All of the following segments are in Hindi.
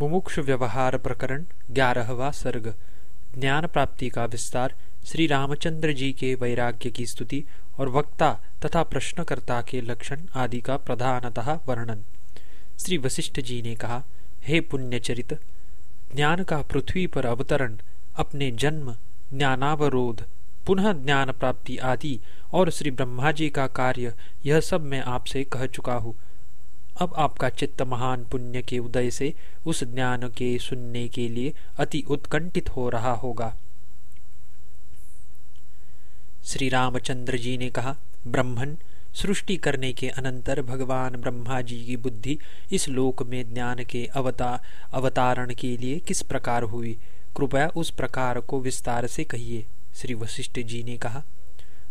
मुमुक्ष व्यवहार प्रकरण ग्यारहवा सर्ग। ज्ञान प्राप्ति का विस्तार श्री रामचंद्र जी के वैराग्य की स्तुति और वक्ता तथा प्रश्नकर्ता के लक्षण आदि का प्रधानतः वर्णन। श्री वशिष्ठ जी ने कहा, हे पुण्यचरित, ज्ञान का पृथ्वी पर अवतरण, अपने जन्म, ज्ञानावरोध, पुनः ज्ञान प्राप्ति आदि और श्री ब्रह्मा जी का कार्य, यह सब मैं आपसे कह चुका हूँ। अब आपका चित्त महान पुण्य के उदय से उस ज्ञान के सुनने के लिए अति उत्कंठित हो रहा होगा। श्री रामचंद्र जी ने कहा, ब्रह्मन, सृष्टि करने के अनंतर भगवान ब्रह्मा जी की बुद्धि इस लोक में ज्ञान के अवता, अवतारण के लिए किस प्रकार हुई? कृपया उस प्रकार को विस्तार से कहिए, श्री वशिष्ठ जी ने कहा।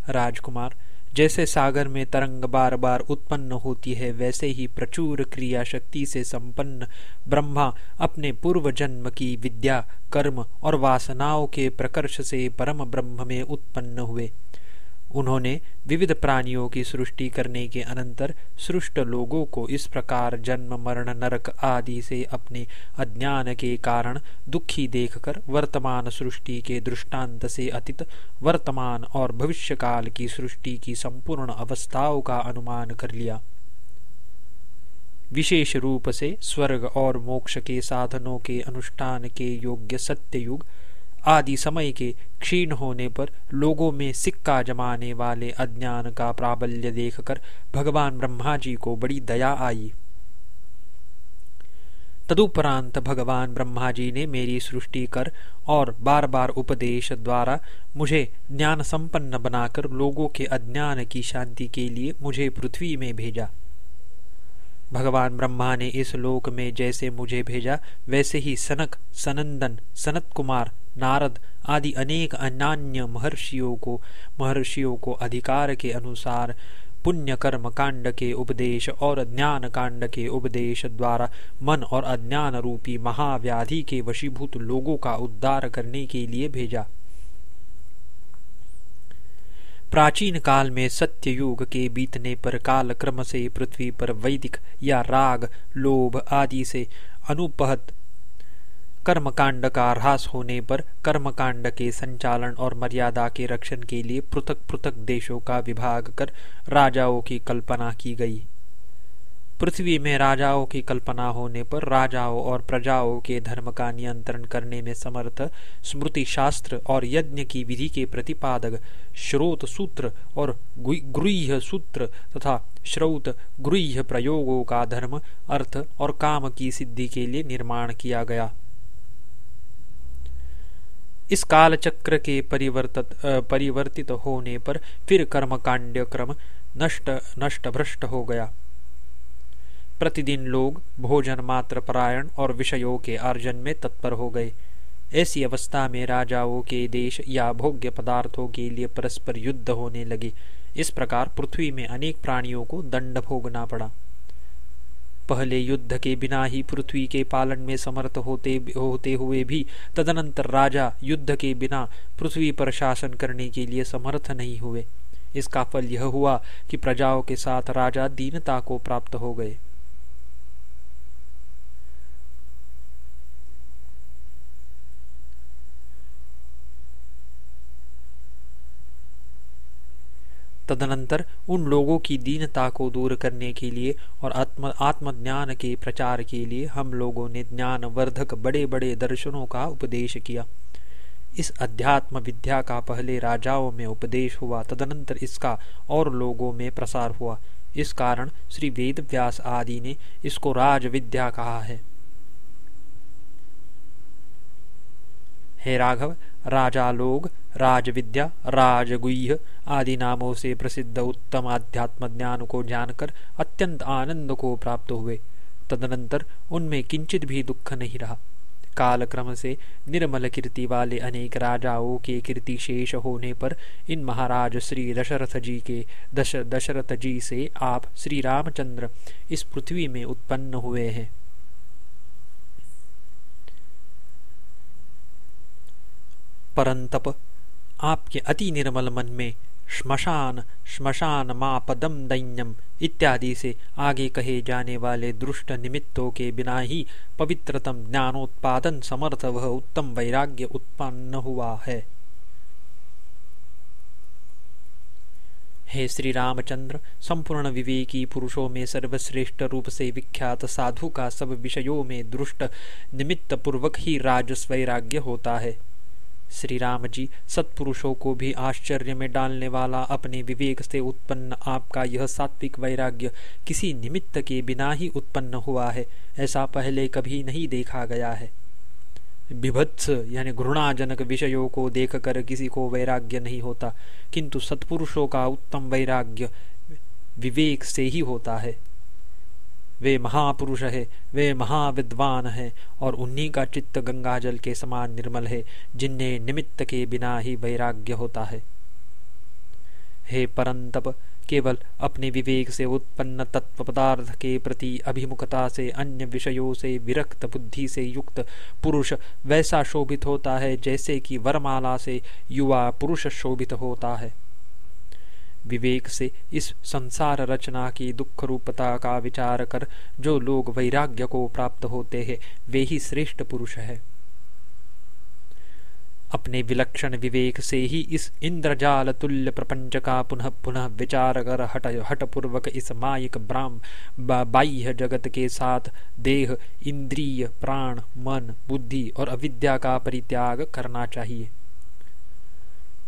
राजकुमार जैसे सागर में तरंग बार बार उत्पन्न होती है, वैसे ही प्रचुर क्रिया शक्ति से संपन्न ब्रह्मा अपने पूर्व जन्म की विद्या, कर्म और वासनाओं के प्रकर्ष से परम ब्रह्म में उत्पन्न हुए। उन्होंने विविध प्राणियों की सृष्टि करने के अनंतर सृष्ट लोगों को इस प्रकार जन्म, मरण, नरक आदि से अपने अज्ञान के कारण दुखी देखकर वर्तमान सृष्टि के दृष्टांत से अतीत, वर्तमान और भविष्य काल की सृष्टि की संपूर्ण अवस्थाओं का अनुमान कर लिया। विशेष रूप से स्वर्ग और मोक्ष के साधनों के अनुष्ठान के योग्य सत्ययुग आदि समय के क्षीण होने पर लोगों में सिक्का जमाने वाले अज्ञान का प्राबल्य देखकर भगवान ब्रह्मा जी को बड़ी दया आई। तदुपरांत भगवान ब्रह्मा जी ने मेरी सृष्टि कर और बार बार उपदेश द्वारा मुझे ज्ञान संपन्न बनाकर लोगों के अज्ञान की शांति के लिए मुझे पृथ्वी में भेजा। भगवान ब्रह्मा ने इस लोक में जैसे मुझे भेजा, वैसे ही सनक, सनंदन सनत कुमार नारद आदि अनेक अन्य महर्षियों को महर्षियों को अधिकार के अनुसार पुण्य कर्म कांड के उपदेश और ज्ञान कांड के उपदेश द्वारा मन और अज्ञान रूपी महाव्याधि के वशीभूत लोगों का उद्धार करने के लिए भेजा। प्राचीन काल में सत्य युग के बीतने पर काल क्रम से पृथ्वी पर वैदिक या राग, लोभ आदि से अनुपहत कर्मकांड का ह्रास होने पर कर्मकांड के संचालन और मर्यादा के रक्षण के लिए पृथक पृथक देशों का विभाग कर राजाओं की कल्पना की गई। पृथ्वी में राजाओं की कल्पना होने पर राजाओं और प्रजाओं के धर्म का नियंत्रण करने में समर्थ स्मृति शास्त्र और यज्ञ की विधि के प्रतिपादक श्रोत सूत्र और गृह सूत्र तथा श्रौत गृह प्रयोगों का धर्म, अर्थ और काम की सिद्धि के लिए निर्माण किया गया। इस काल चक्र के परिवर्तित परिवर्तित होने पर फिर कर्मकांड क्रम नष्ट नष्ट भ्रष्ट हो गया। प्रतिदिन लोग भोजन मात्र परायण और विषयों के अर्जन में तत्पर हो गए। ऐसी अवस्था में राजाओं के देश या भोग्य पदार्थों के लिए परस्पर युद्ध होने लगे। इस प्रकार पृथ्वी में अनेक प्राणियों को दंड भोगना पड़ा। पहले युद्ध के बिना ही पृथ्वी के पालन में समर्थ होते होते हुए भी तदनंतर राजा युद्ध के बिना पृथ्वी पर शासन करने के लिए समर्थ नहीं हुए। इसका फल यह हुआ कि प्रजाओं के साथ राजा दीनता को प्राप्त हो गए। तदनंतर उन लोगों की दीनता को दूर करने के लिए और आत्म, आत्मज्ञान के प्रचार के लिए हम लोगों ने ज्ञान वर्धक बड़े बड़े दर्शनों का उपदेश किया। इस अध्यात्म विद्या का पहले राजाओं में उपदेश हुआ, तदनंतर इसका और लोगों में प्रसार हुआ। इस कारण श्री वेद व्यास आदि ने इसको राज विद्या कहा है। हे राघव, राजा लोग राजविद्या, राजगुह्य आदि नामों से प्रसिद्ध उत्तम आध्यात्म ज्ञान को जानकर अत्यंत आनंद को प्राप्त हुए। तदनंतर उनमें किंचित भी दुख नहीं रहा। कालक्रम से निर्मल कीर्ति वाले अनेक राजाओं के कीर्ति शेष होने पर इन महाराज श्री दशरथ जी के दश, दशरथ जी से आप श्री रामचंद्र इस पृथ्वी में उत्पन्न हुए हैं। परंतप आपके अति निर्मल मन में, श्मशान श्मशान मापदम दैन्यम इत्यादि से आगे कहे जाने वाले दुष्ट निमित्तों के बिना ही पवित्रतम ज्ञानोत्पादन समर्थ वह उत्तम वैराग्य उत्पन्न हुआ है। हे श्री रामचंद्र, संपूर्ण विवेकी पुरुषों में सर्वश्रेष्ठ रूप से विख्यात साधु का सब विषयों में दृष्ट निमित्त पूर्वक ही राजस्व वैराग्य होता है। श्री राम जी, सत्पुरुषों को भी आश्चर्य में डालने वाला अपने विवेक से उत्पन्न आपका यह सात्विक वैराग्य किसी निमित्त के बिना ही उत्पन्न हुआ है, ऐसा पहले कभी नहीं देखा गया है। विभत्स, यानी घृणाजनक विषयों को देखकर किसी को वैराग्य नहीं होता, किंतु सत्पुरुषों का उत्तम वैराग्य विवेक से ही होता है। वे महापुरुष है, वे महाविद्वान हैं और उन्हीं का चित्त गंगा जल के समान निर्मल है, जिन्हें निमित्त के बिना ही वैराग्य होता है। हे परंतप, केवल अपने विवेक से उत्पन्न तत्व पदार्थ के प्रति अभिमुखता से, अन्य विषयों से विरक्त बुद्धि से युक्त पुरुष वैसा शोभित होता है जैसे कि वरमाला से युवा पुरुष शोभित होता है। विवेक से इस संसार रचना की दुख रूपता का विचार कर जो लोग वैराग्य को प्राप्त होते हैं, वे ही श्रेष्ठ पुरुष है। अपने विलक्षण विवेक से ही इस इंद्रजाल तुल्य प्रपंच का पुनः पुनः विचार कर हट, हटपूर्वक इस माइक ब्राह्म बाह्य जगत के साथ देह, इंद्रिय, प्राण, मन, बुद्धि और अविद्या का परित्याग करना चाहिए।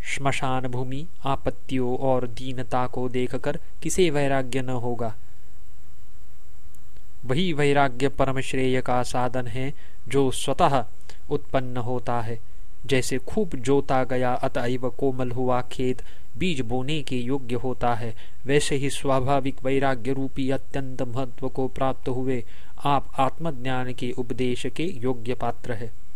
श्मशान भूमि आपत्तियों और दीनता को देखकर किसे वैराग्य न होगा? वही वैराग्य परम श्रेय का साधन है जो स्वतः उत्पन्न होता है। जैसे खूब जोता गया, अतएव कोमल हुआ खेत, बीज बोने के योग्य होता है। वैसे ही स्वाभाविक वैराग्य रूपी अत्यंत महत्व को प्राप्त हुए आप आत्मज्ञान के उपदेश के योग्य पात्र है।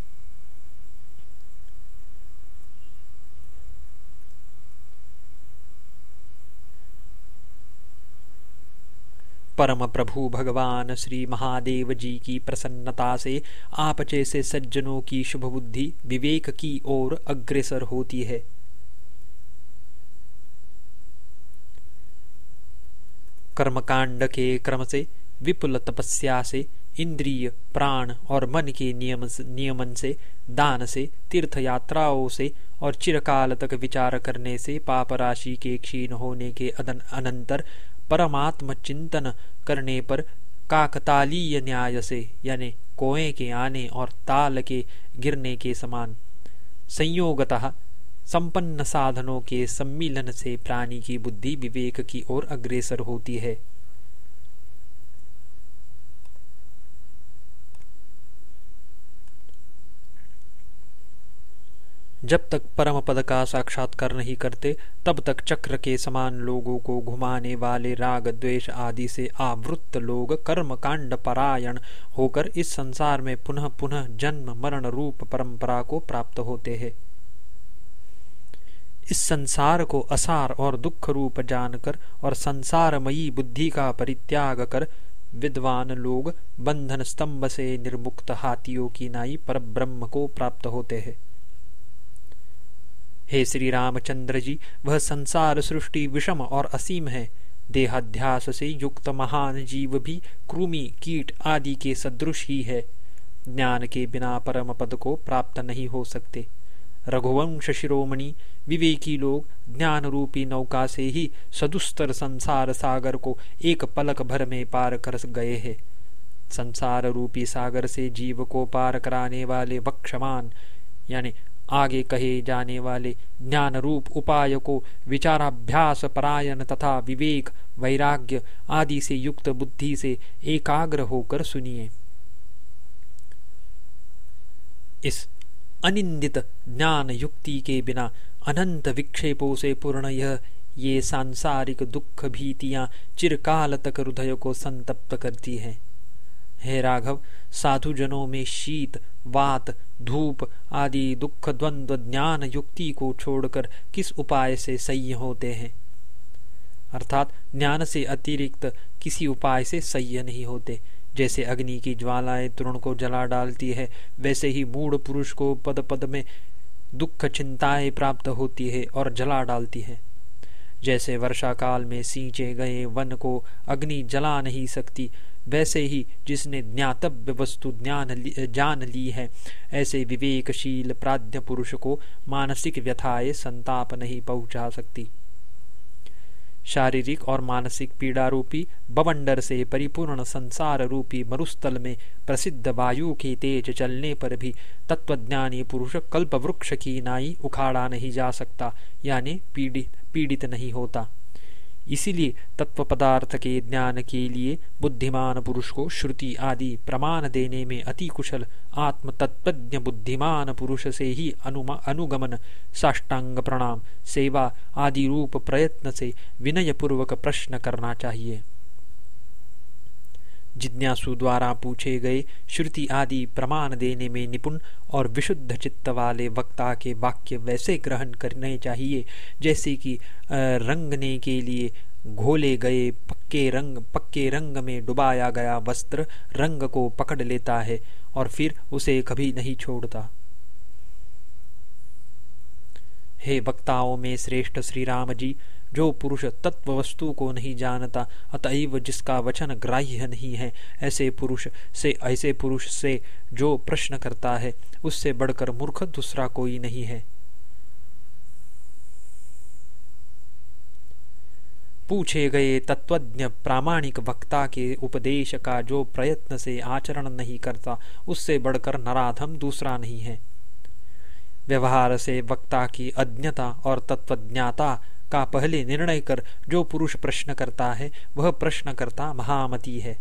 परम प्रभु भगवान श्री महादेव जी की प्रसन्नता से आप जैसे सज्जनों की शुभ बुद्धि विवेक की ओर अग्रसर होती है। कर्मकांड के क्रम से, विपुल तपस्या से, इंद्रिय, प्राण और मन के नियम नियमन से, दान से तीर्थ यात्राओं से और चिरकाल तक विचार करने से पाप राशि के क्षीण होने के अनंतर परमात्म चिंतन करने पर काकतालीय न्याय से, यानी कोए के आने और ताल के गिरने के समान। संयोगतः संपन्न साधनों के सम्मिलन से प्राणी की बुद्धि विवेक की ओर अग्रेसर होती है। जब तक परम पद का साक्षात्कार नहीं करते, तब तक चक्र के समान लोगों को घुमाने वाले राग, द्वेष आदि से आवृत्त लोग कर्म कांड परायण होकर इस संसार में पुनः पुनः जन्म, मरण रूप परंपरा को प्राप्त होते हैं। इस संसार को असार और दुख रूप जानकर और संसारमयी बुद्धि का परित्याग कर विद्वान लोग बंधन स्तंभ से निर्मुक्त हाथियों की नाई पर ब्रह्म को प्राप्त होते हैं। हे श्री रामचंद्र जी, वह संसार सृष्टि विषम और असीम है। देहाध्यास से युक्त महान जीव भी कृमि, कीट आदि के सदृश ही है। ज्ञान के बिना परम पद को प्राप्त नहीं हो सकते। रघुवंश शिरोमणि, विवेकी लोग ज्ञान रूपी नौका से ही सदुस्तर संसार सागर को एक पलक भर में पार कर गए हैं। संसार रूपी सागर से जीव को पार कराने वाले वक्षमान, यानी आगे कहे जाने वाले ज्ञान रूप उपाय को विचाराभ्यास परायण तथा विवेक, वैराग्य आदि से युक्त बुद्धि से एकाग्र होकर सुनिए। इस अनिंदित ज्ञान युक्ति के बिना, अनंत विक्षेपों से पूर्ण यह, ये सांसारिक दुख भीतियाँ चिरकाल तक हृदय को संतप्त करती हैं। हे राघव, साधुजनों में शीत, वात, धूप आदि दुख, द्वंद्व, ज्ञान युक्ति को छोड़कर किस उपाय से सह्य होते हैं? अर्थात ज्ञान से अतिरिक्त किसी उपाय से सह्य नहीं होते। जैसे अग्नि की ज्वालाएँ तृण को जला डालती है, वैसे ही मूढ़ पुरुष को पद पद में दुख चिंताएँ प्राप्त होती है और जला डालती है। जैसे वर्षा काल में सींचे गए वन को अग्नि जला नहीं सकती वैसे ही जिसने ज्ञातव्य वस्तु ज्ञान जान ली है, ऐसे विवेकशील प्राध्य पुरुष को मानसिक व्यथाएँ संताप नहीं पहुँचा सकती। शारीरिक और मानसिक पीड़ा रूपी बवंडर से परिपूर्ण संसार रूपी मरुस्थल में प्रसिद्ध वायु के तेज चलने पर भी तत्वज्ञानी पुरुष कल्प वृक्ष की नाई उखाड़ा नहीं जा सकता, यानी पीड़ित पीड़ित नहीं होता। इसीलिए तत्व पदार्थ के ज्ञान के लिए बुद्धिमान पुरुष को श्रुति आदि प्रमाण देने में अति कुशल आत्म तत्वज्ञ बुद्धिमान पुरुष से ही अनुगमन, साष्टांग प्रणाम, सेवा आदि रूप प्रयत्न से विनयपूर्वक प्रश्न करना चाहिए। जिज्ञासु द्वारा पूछे गए श्रुति आदि प्रमाण देने में निपुण और विशुद्ध चित्त वाले वक्ता के वाक्य वैसे ग्रहण करने चाहिए, जैसे कि रंगने के लिए घोले गए पक्के रंग पक्के रंग में डुबाया गया वस्त्र रंग को पकड़ लेता है और फिर उसे कभी नहीं छोड़ता। हे वक्ताओं में श्रेष्ठ श्री राम जी जो पुरुष तत्व वस्तु को नहीं जानता, अतएव जिसका वचन ग्राह्य नहीं है, ऐसे पुरुष से, ऐसे पुरुष से जो प्रश्न करता है, उससे बढ़कर मूर्ख दूसरा कोई नहीं है। पूछे गए तत्वज्ञ प्रामाणिक वक्ता के उपदेश का जो प्रयत्न से आचरण नहीं करता, उससे बढ़कर नराधम दूसरा नहीं है। व्यवहार से वक्ता की अज्ञता और तत्वज्ञाता का पहले निर्णय कर जो पुरुष प्रश्न करता है, वह प्रश्न करता महामती है।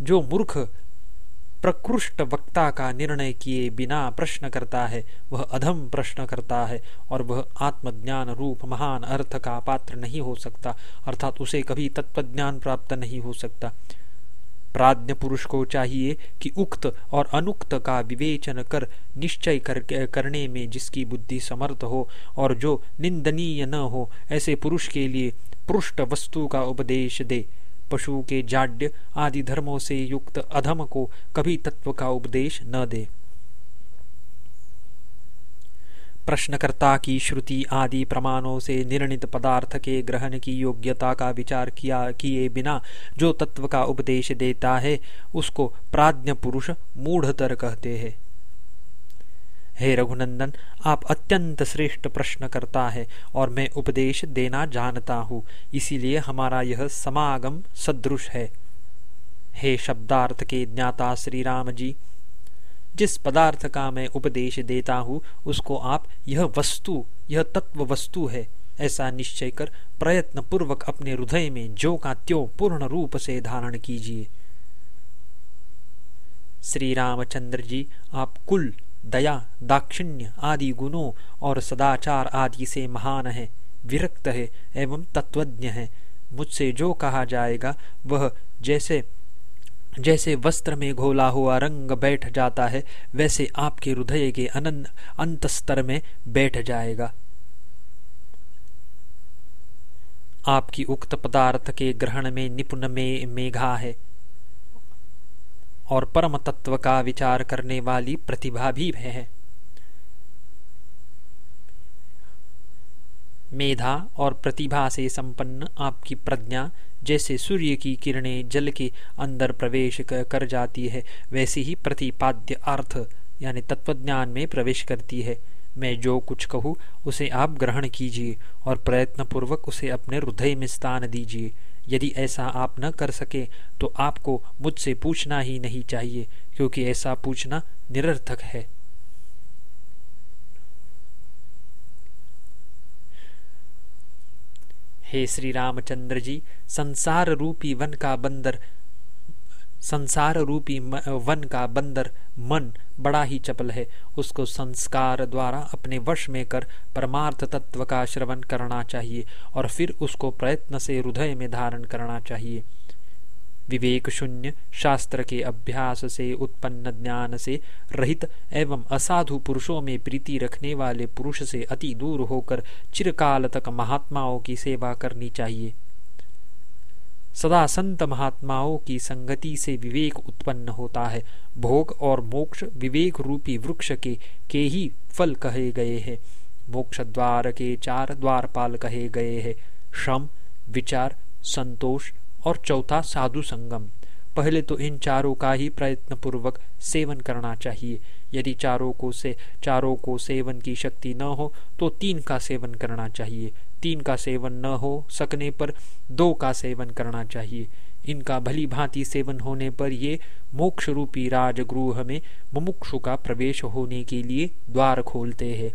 जो मूर्ख प्रकृष्ट वक्ता का निर्णय किए बिना प्रश्न करता है, वह अधम प्रश्न करता है और वह आत्मज्ञान रूप महान अर्थ का पात्र नहीं हो सकता, अर्थात उसे कभी तत्वज्ञान प्राप्त नहीं हो सकता। प्राज्ञ पुरुष को चाहिए कि उक्त और अनुक्त का विवेचन कर निश्चय कर, करने में जिसकी बुद्धि समर्थ हो और जो निंदनीय न हो ऐसे पुरुष के लिए पृष्ठ वस्तु का उपदेश दे। पशु के जाड्य आदि धर्मों से युक्त अधम को कभी तत्व का उपदेश न दे। प्रश्नकर्ता की श्रुति आदि प्रमाणों से निर्णित पदार्थ के ग्रहण की योग्यता का विचार किया, किए बिना जो तत्व का उपदेश देता है, उसको प्राज्ञ पुरुष मूढ़तर कहते हैं। हे रघुनंदन, आप अत्यंत श्रेष्ठ प्रश्न करता है और मैं उपदेश देना जानता हूँ, इसीलिए हमारा यह समागम सदृश है। हे शब्दार्थ के ज्ञाता श्री राम जी जिस पदार्थ का मैं उपदेश देता हूँ, उसको आप, यह वस्तु, यह तत्व वस्तु है, ऐसा निश्चय कर प्रयत्न पूर्वक अपने हृदय में जो का त्यो पूर्ण रूप से धारण कीजिए। श्री रामचंद्र जी, आप कुल, दया, दाक्षिण्य आदि गुणों और सदाचार आदि से महान है, विरक्त है एवं तत्वज्ञ है। मुझसे जो कहा जाएगा, वह जैसे जैसे वस्त्र में घोला हुआ रंग बैठ जाता है, वैसे आपके हृदय के अनंत अंत स्तर में बैठ जाएगा। आपकी उक्त पदार्थ के ग्रहण में निपुण में मेघा है, और परम तत्व का विचार करने वाली प्रतिभा भी है। मेधा और प्रतिभा से संपन्न आपकी प्रज्ञा जैसे सूर्य की किरणें जल के अंदर प्रवेश कर जाती है, वैसे ही प्रतिपाद्य अर्थ, यानी तत्वज्ञान में प्रवेश करती है। मैं जो कुछ कहूँ, उसे आप ग्रहण कीजिए और प्रयत्न पूर्वक उसे अपने हृदय में स्थान दीजिए। यदि ऐसा आप न कर सके तो आपको मुझसे पूछना ही नहीं चाहिए, क्योंकि ऐसा पूछना निरर्थक है। हे श्री रामचंद्र जी संसार रूपी वन का बंदर संसार रूपी वन का बंदर मन बड़ा ही चपल है। उसको संस्कार द्वारा अपने वश में कर परमार्थ तत्व का श्रवण करना चाहिए और फिर उसको प्रयत्न से हृदय में धारण करना चाहिए। विवेक शून्य शास्त्र के अभ्यास से उत्पन्न ज्ञान से रहित एवं असाधु पुरुषों में प्रीति रखने वाले पुरुष से अति दूर होकर चिरकाल तक महात्माओं की सेवा करनी चाहिए। सदा संत महात्माओं की संगति से विवेक उत्पन्न होता है। भोग और मोक्ष विवेक रूपी वृक्ष के के ही फल कहे गए हैं। मोक्ष द्वार के चार द्वारपाल कहे गए हैं। श्रम, विचार, संतोष और चौथा साधु संगम। पहले तो इन चारों का ही प्रयत्न पूर्वक सेवन करना चाहिए। यदि चारों को से, चारों को सेवन की शक्ति न हो तो तीन का सेवन करना चाहिए। तीन का सेवन न हो सकने पर दो का सेवन करना चाहिए। इनका भली भांति सेवन होने पर ये मोक्ष रूपी राजगृह में मुमुक्षु का प्रवेश होने के लिए द्वार खोलते हैं।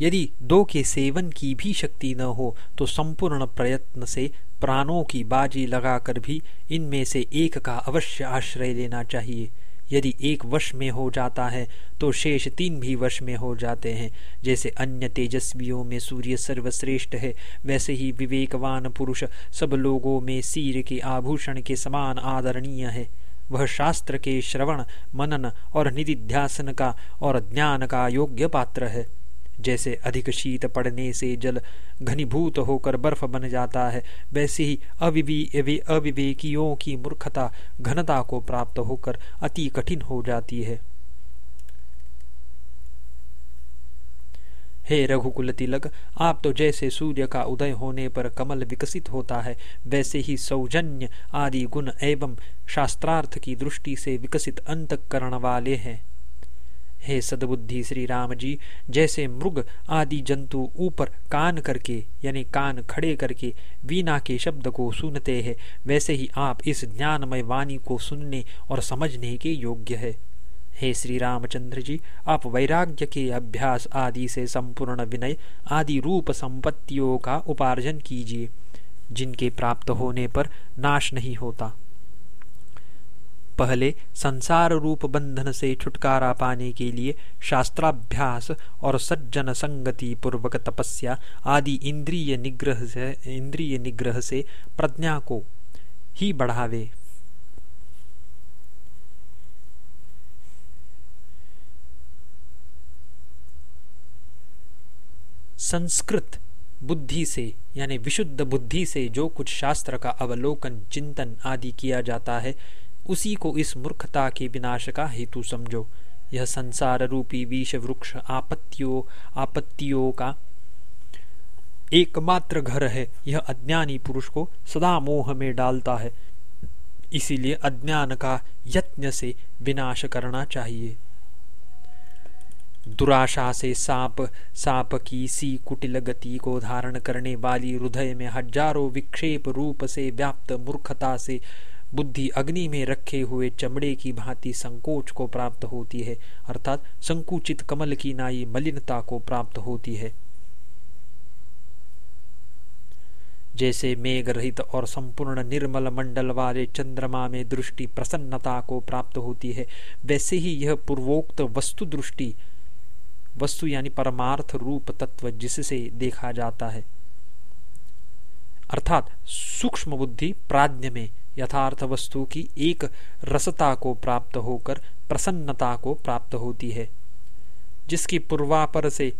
यदि दो के सेवन की भी शक्ति न हो तो संपूर्ण प्रयत्न से प्राणों की बाजी लगाकर भी इनमें से एक का अवश्य आश्रय लेना चाहिए। यदि एक वश में हो जाता है तो शेष तीन भी वश में हो जाते हैं। जैसे अन्य तेजस्वियों में सूर्य सर्वश्रेष्ठ है, वैसे ही विवेकवान पुरुष सब लोगों में सिर के आभूषण के समान आदरणीय है। वह शास्त्र के श्रवण, मनन और निधिध्यासन का और ज्ञान का योग्य पात्र है। जैसे अधिक शीत पड़ने से जल घनीभूत होकर बर्फ़ बन जाता है, वैसे ही अविवी अविवेकियों की मूर्खता घनता को प्राप्त होकर अति कठिन हो जाती है। हे रघुकुल तिलक, आप तो जैसे सूर्य का उदय होने पर कमल विकसित होता है, वैसे ही सौजन्य आदि गुण एवं शास्त्रार्थ की दृष्टि से विकसित अंतकरण वाले हैं। हे सदबुद्धि श्री राम जी जैसे मृग आदि जंतु ऊपर कान करके, यानी कान खड़े करके वीणा के शब्द को सुनते हैं, वैसे ही आप इस ज्ञानमय वाणी को सुनने और समझने के योग्य है। हे श्री रामचंद्र जी आप वैराग्य के अभ्यास आदि से संपूर्ण विनय आदि रूप संपत्तियों का उपार्जन कीजिए। जिनके प्राप्त होने पर नाश नहीं होता। पहले संसार रूप बंधन से छुटकारा पाने के लिए शास्त्राभ्यास और सज्जन संगति पूर्वक तपस्या आदि इंद्रिय निग्रह से, इंद्रिय निग्रह से प्रज्ञा को ही बढ़ावे। संस्कृत बुद्धि से, यानी विशुद्ध बुद्धि से जो कुछ शास्त्र का अवलोकन, चिंतन आदि किया जाता है उसी को इस मूर्खता के विनाश का हेतु समझो। यह संसार रूपी विष वृक्ष आपत्तियों आपत्तियों का एकमात्र घर है। यह अज्ञानी पुरुष को सदा मोह में डालता है। इसीलिए अज्ञान का यत्न से विनाश करना चाहिए। दुराशा से सांप सांप की सी कुटिल गति को धारण करने वाली हृदय में हज़ारों विक्षेप रूप से व्याप्त मूर्खता से बुद्धि अग्नि में रखे हुए चमड़े की भांति संकोच को प्राप्त होती है, अर्थात संकुचित कमल की नाई मलिनता को प्राप्त होती है। जैसे मेघ रहित और संपूर्ण निर्मल मंडल वाले चंद्रमा में दृष्टि प्रसन्नता को प्राप्त होती है, वैसे ही यह पूर्वोक्त वस्तु दृष्टि, वस्तु यानी परमार्थ रूप तत्व जिससे देखा जाता है। अर्थात सूक्ष्म बुद्धि प्राज्ञ में यथार्थ वस्तु की एक रसता को प्राप्त होकर, प्रसन्नता को प्राप्त होती है, जिसकी पूर्वापर से,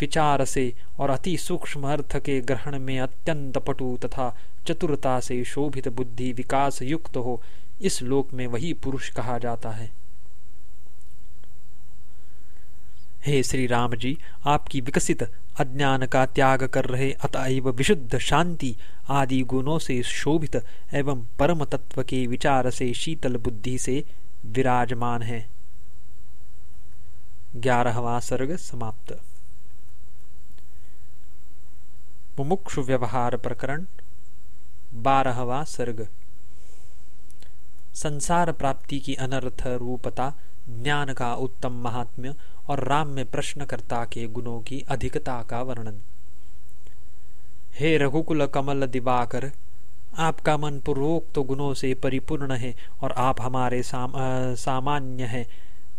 विचार से और अति सूक्ष्म अर्थ के ग्रहण में अत्यंत पटु तथा चतुरता से शोभित बुद्धि विकास युक्त हो, इस लोक में वही पुरुष कहा जाता है। हे श्री राम जी, आपकी विकसित अज्ञान का त्याग कर रहे अतएव विशुद्ध शांति आदि गुणों से शोभित एवं परम तत्व के विचार से शीतल बुद्धि से विराजमान है। ग्यारहवा सर्ग समाप्त। मुमुक्षु व्यवहार प्रकरण, बारहवा सर्ग। संसार प्राप्ति की अनर्थ रूपता, ज्ञान का उत्तम महात्म्य और राम में प्रश्नकर्ता के गुणों की अधिकता का वर्णन। हे रघुकुल कमल दिवाकर आपका मन पूर्वोक्त तो गुणों से परिपूर्ण है और आप हमारे साम, सामान्य है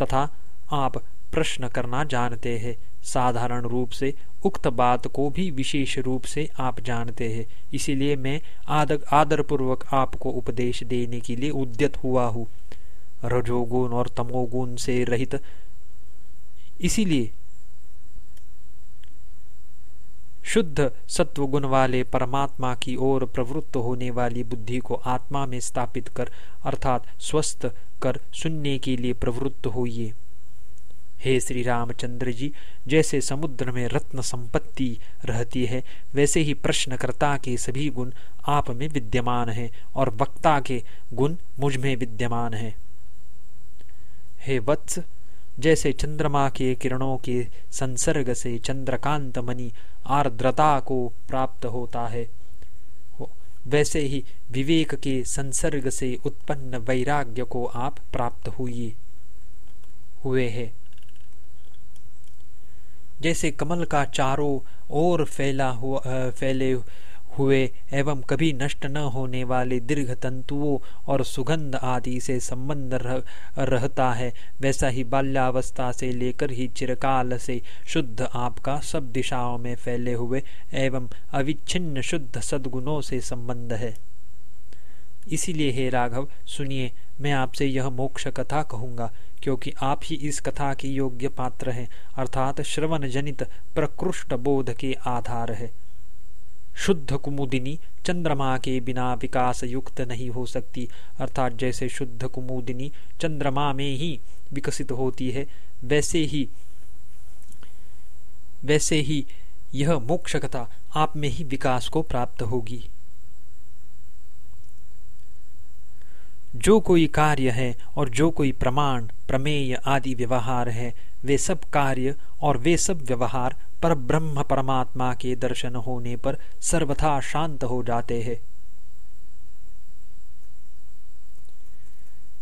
तथा आप प्रश्न करना जानते हैं। साधारण रूप से उक्त बात को भी विशेष रूप से आप जानते हैं। इसीलिए मैं आदर आदरपूर्वक आपको उपदेश देने के लिए उद्यत हुआ हूँ। रजोगुण और तमोगुण से रहित इसीलिए शुद्ध सत्व गुण वाले परमात्मा की ओर प्रवृत्त होने वाली बुद्धि को आत्मा में स्थापित कर, अर्थात स्वस्थ कर सुनने के लिए प्रवृत्त होइए। हे श्री रामचंद्र जी, जैसे समुद्र में रत्न संपत्ति रहती है, वैसे ही प्रश्नकर्ता के सभी गुण आप में विद्यमान हैं और वक्ता के गुण मुझमें विद्यमान हैं। हे वत्स जैसे चंद्रमा के किरणों के संसर्ग से चंद्रकांत मणि आर्द्रता को प्राप्त होता है। वैसे ही विवेक के संसर्ग से उत्पन्न वैराग्य को आप प्राप्त हुई हुए हैं। जैसे कमल का चारों ओर फैला हुआ फैले हुए एवं कभी नष्ट न होने वाले दीर्घ तंतुओं और सुगंध आदि से संबंध रह, रहता है वैसा ही बाल्यावस्था से लेकर ही चिरकाल से शुद्ध आपका सब दिशाओं में फैले हुए एवं अविच्छिन्न शुद्ध सद्गुणों से संबंध है। इसीलिए हे राघव सुनिए मैं आपसे यह मोक्ष कथा कहूँगा क्योंकि आप ही इस कथा के योग्य पात्र हैं अर्थात श्रवण जनित प्रकृष्ट बोध के आधार है। शुद्ध कुमुदिनी चंद्रमा के बिना विकास युक्त नहीं हो सकती। अर्थात जैसे शुद्ध कुमुदिनी चंद्रमा में ही विकसित होती है, वैसे ही वैसे ही यह मोक्ष कथा आप में ही विकास को प्राप्त होगी। जो कोई कार्य है और जो कोई प्रमाण, प्रमेय आदि व्यवहार है, वे सब कार्य और वे सब व्यवहार पर ब्रह्म परमात्मा के दर्शन होने पर सर्वथा शांत हो जाते हैं।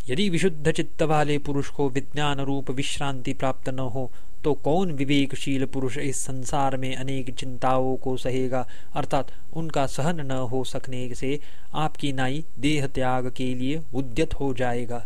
यदि विशुद्ध चित्त वाले पुरुष को विज्ञान रूप विश्रांति प्राप्त न हो तो कौन विवेकशील पुरुष इस संसार में अनेक चिंताओं को सहेगा? अर्थात उनका सहन न हो सकने से आपकी नाई देह त्याग के लिए उद्यत हो जाएगा।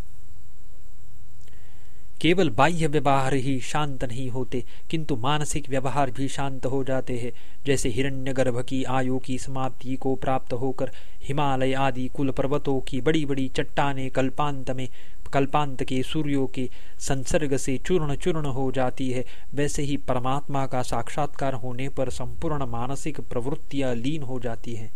केवल बाह्य व्यवहार ही शांत नहीं होते, किंतु मानसिक व्यवहार भी शांत हो जाते हैं। जैसे हिरण्यगर्भ की आयु की समाप्ति को प्राप्त होकर हिमालय आदि कुल पर्वतों की बड़ी बड़ी चट्टाने कल्पांत में, कल्पांत के सूर्यों के संसर्ग से चूर्ण चूर्ण हो जाती है। वैसे ही परमात्मा का साक्षात्कार होने पर संपूर्ण मानसिक प्रवृत्तियाँ लीन हो जाती है।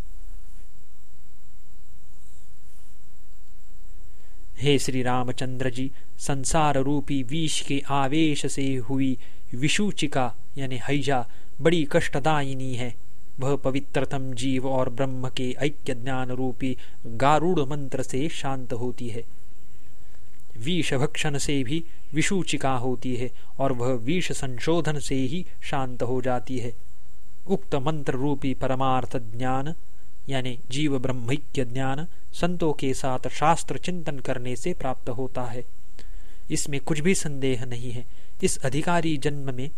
हे श्री रामचंद्र जी संसार रूपी विष के आवेश से हुई विषूचिका, यानी हैजा, बड़ी कष्टदायिनी है। वह पवित्रतम जीव और ब्रह्म के ऐक्य ज्ञान रूपी गारूढ़ मंत्र से शांत होती है। विष भक्षण से भी विषूचिका होती है और वह विष संशोधन से ही शांत हो जाती है। उक्त मंत्र रूपी परमार्थ ज्ञान यानी जीव ब्रह्मैक्य ज्ञान संतों के साथ शास्त्र चिंतन करने से प्राप्त होता है। इसमें कुछ भी संदेह नहीं है। इस अधिकारी जन्म में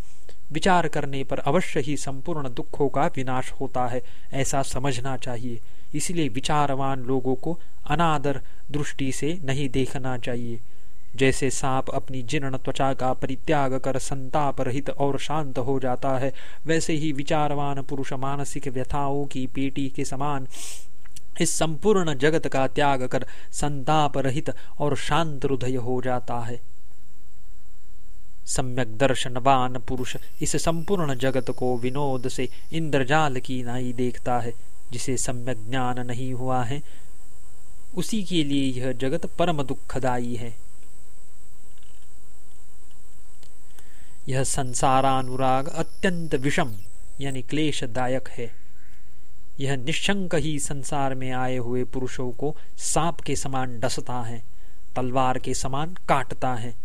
विचार करने पर अवश्य ही संपूर्ण दुखों का विनाश होता है, ऐसा समझना चाहिए। इसलिए विचारवान लोगों को अनादर दृष्टि से नहीं देखना चाहिए। जैसे सांप अपनी जीर्ण त्वचा का परित्याग कर संताप रहित और शांत हो जाता है, वैसे ही विचारवान पुरुष मानसिक व्यथाओं की पेटी के समान इस संपूर्ण जगत का त्याग कर संताप रहित और शांत हृदय हो जाता है। सम्यक दर्शनवान पुरुष इस संपूर्ण जगत को विनोद से इंद्रजाल की नाई देखता है, जिसे सम्यक ज्ञान नहीं हुआ है। उसी के लिए यह जगत परम दुखदायी है। यह संसारानुराग अत्यंत विषम, यानी क्लेशदायक है। यह निशंक ही संसार में आए हुए पुरुषों को सांप के समान डसता है, तलवार के समान काटता है,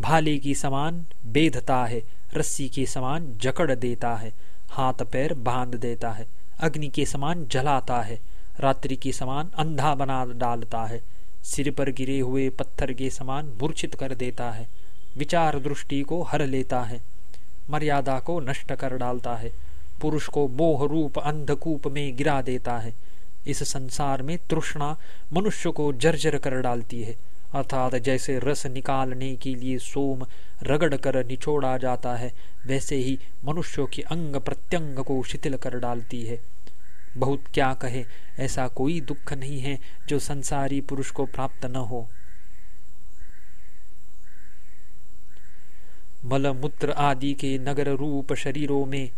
भाले की समान बेधता है, रस्सी के समान जकड़ देता है, हाथ पैर बाँध देता है, अग्नि के समान जलाता है, रात्रि के समान अंधा बना डालता है, सिर पर गिरे हुए पत्थर के समान मूर्छित कर देता है विचार दृष्टि को हर लेता है, मर्यादा को नष्ट कर डालता है, पुरुष को मोह रूप अंधकूप में गिरा देता है। इस संसार में तृष्णा मनुष्य को जर्जर कर डालती है, अर्थात जैसे रस निकालने के लिए सोम रगड़ कर निचोड़ा जाता है, वैसे ही मनुष्यों के अंग प्रत्यंग को शिथिल कर डालती है। बहुत क्या कहे, ऐसा कोई दुख नहीं है जो संसारी पुरुष को प्राप्त न हो। मल मूत्र आदि के नगर रूप शरीरों में।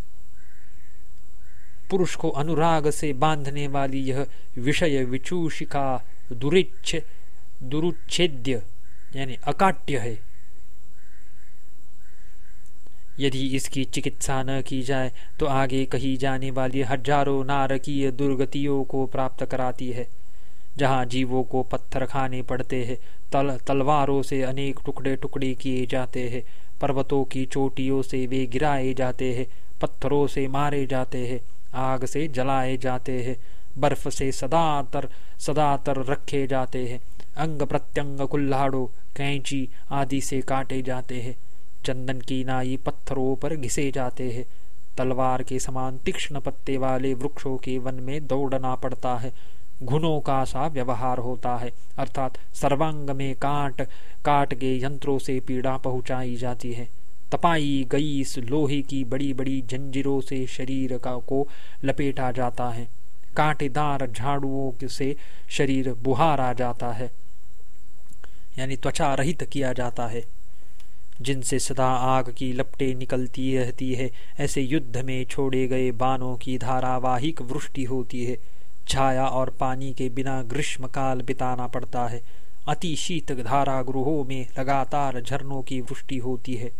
पुरुष को अनुराग से बांधने वाली यह विषय विचूषिका दुरिच्छ, दुरुच्छेद्य, यानी अकाट्य है। यदि इसकी चिकित्सा न की जाए तो आगे कही जाने वाली हज़ारों नारकीय दुर्गतियों को प्राप्त कराती है। जहाँ जीवों को पत्थर खाने पड़ते हैं तल तलवारों से अनेक टुकड़े टुकड़े किए जाते हैं। पर्वतों की चोटियों से वे गिराए जाते हैं, पत्थरों से मारे जाते हैं, आग से जलाए जाते हैं, बर्फ़ से सदातर सदातर रखे जाते हैं, अंग प्रत्यंग कुल्हाड़ो, कैंची आदि से काटे जाते हैं, चंदन की नाई पत्थरों पर घिसे जाते हैं, तलवार के समान तीक्ष्ण पत्ते वाले वृक्षों के वन में दौड़ना पड़ता है घुनों का सा व्यवहार होता है। अर्थात सर्वांग में काट काट के यंत्रों से पीड़ा पहुंचाई जाती है। तपाई गई इस लोहे की बड़ी बड़ी जंजीरों से शरीर का को लपेटा जाता है। कांटेदार झाड़ुओं से शरीर बुहारा जाता है, यानी त्वचा रहित किया जाता है। जिनसे सदा आग की लपटें निकलती रहती है, ऐसे युद्ध में छोड़े गए बानों की धारावाहिक वृष्टि होती है। छाया और पानी के बिना ग्रीष्म काल बिताना पड़ता है। अति शीत धारा गृहों में लगातार झरनों की वृष्टि होती है।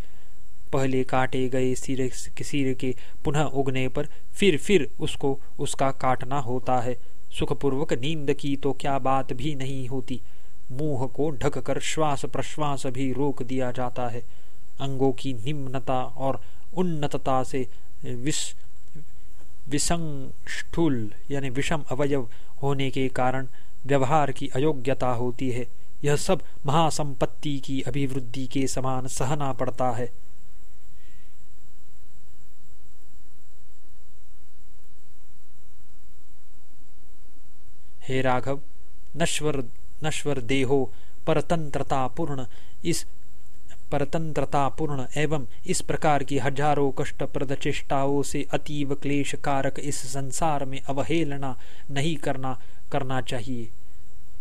पहले काटे गए सिर सिर के पुनः उगने पर फिर फिर उसको उसका काटना होता है। सुखपूर्वक नींद की तो क्या बात भी नहीं होती। मुँह को ढककर श्वास प्रश्वास भी रोक दिया जाता है। अंगों की निम्नता और उन्नतता से विष विसंष्ठुल, यानी विषम अवयव होने के कारण व्यवहार की अयोग्यता होती है। यह सब महासंपत्ति की अभिवृद्धि के समान सहना पड़ता है। हे राघव, नश्वर नश्वर देहो परतंत्रता पूर्ण इस परतंत्रता पूर्ण एवं इस प्रकार की हज़ारों कष्टप्रद चेष्टाओं से अतीव क्लेश कारक इस संसार में अवहेलना नहीं करना करना चाहिए।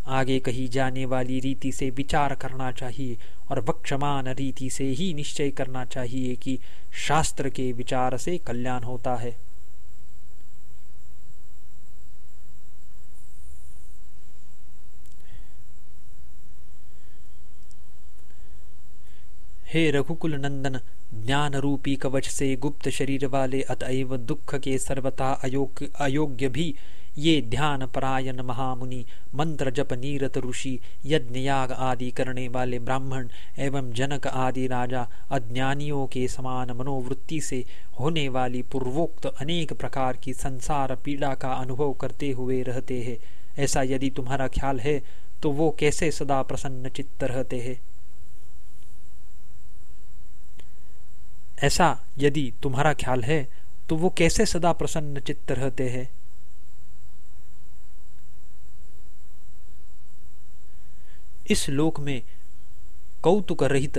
आगे कही जाने वाली रीति से विचार करना चाहिए और वक्षमान रीति से ही निश्चय करना चाहिए कि शास्त्र के विचार से कल्याण होता है। हे रघुकुल नंदन ज्ञान रूपी कवच से गुप्त शरीर वाले अतएव दुख के सर्वथा अयोग्य अयोग्य भी ये ध्यान परायण महामुनि, मंत्र जप नीरत ऋषि यज्ञ याग आदि करने वाले ब्राह्मण एवं जनक आदि राजा अज्ञानियों के समान मनोवृत्ति से होने वाली पूर्वोक्त अनेक प्रकार की संसार पीड़ा का अनुभव करते हुए रहते हैं। ऐसा यदि तुम्हारा ख्याल है तो वो कैसे सदा प्रसन्न चित्त रहते हैं? ऐसा यदि तुम्हारा ख्याल है तो वो कैसे सदा प्रसन्न चित्त रहते हैं? इस लोक में कौतुक रहित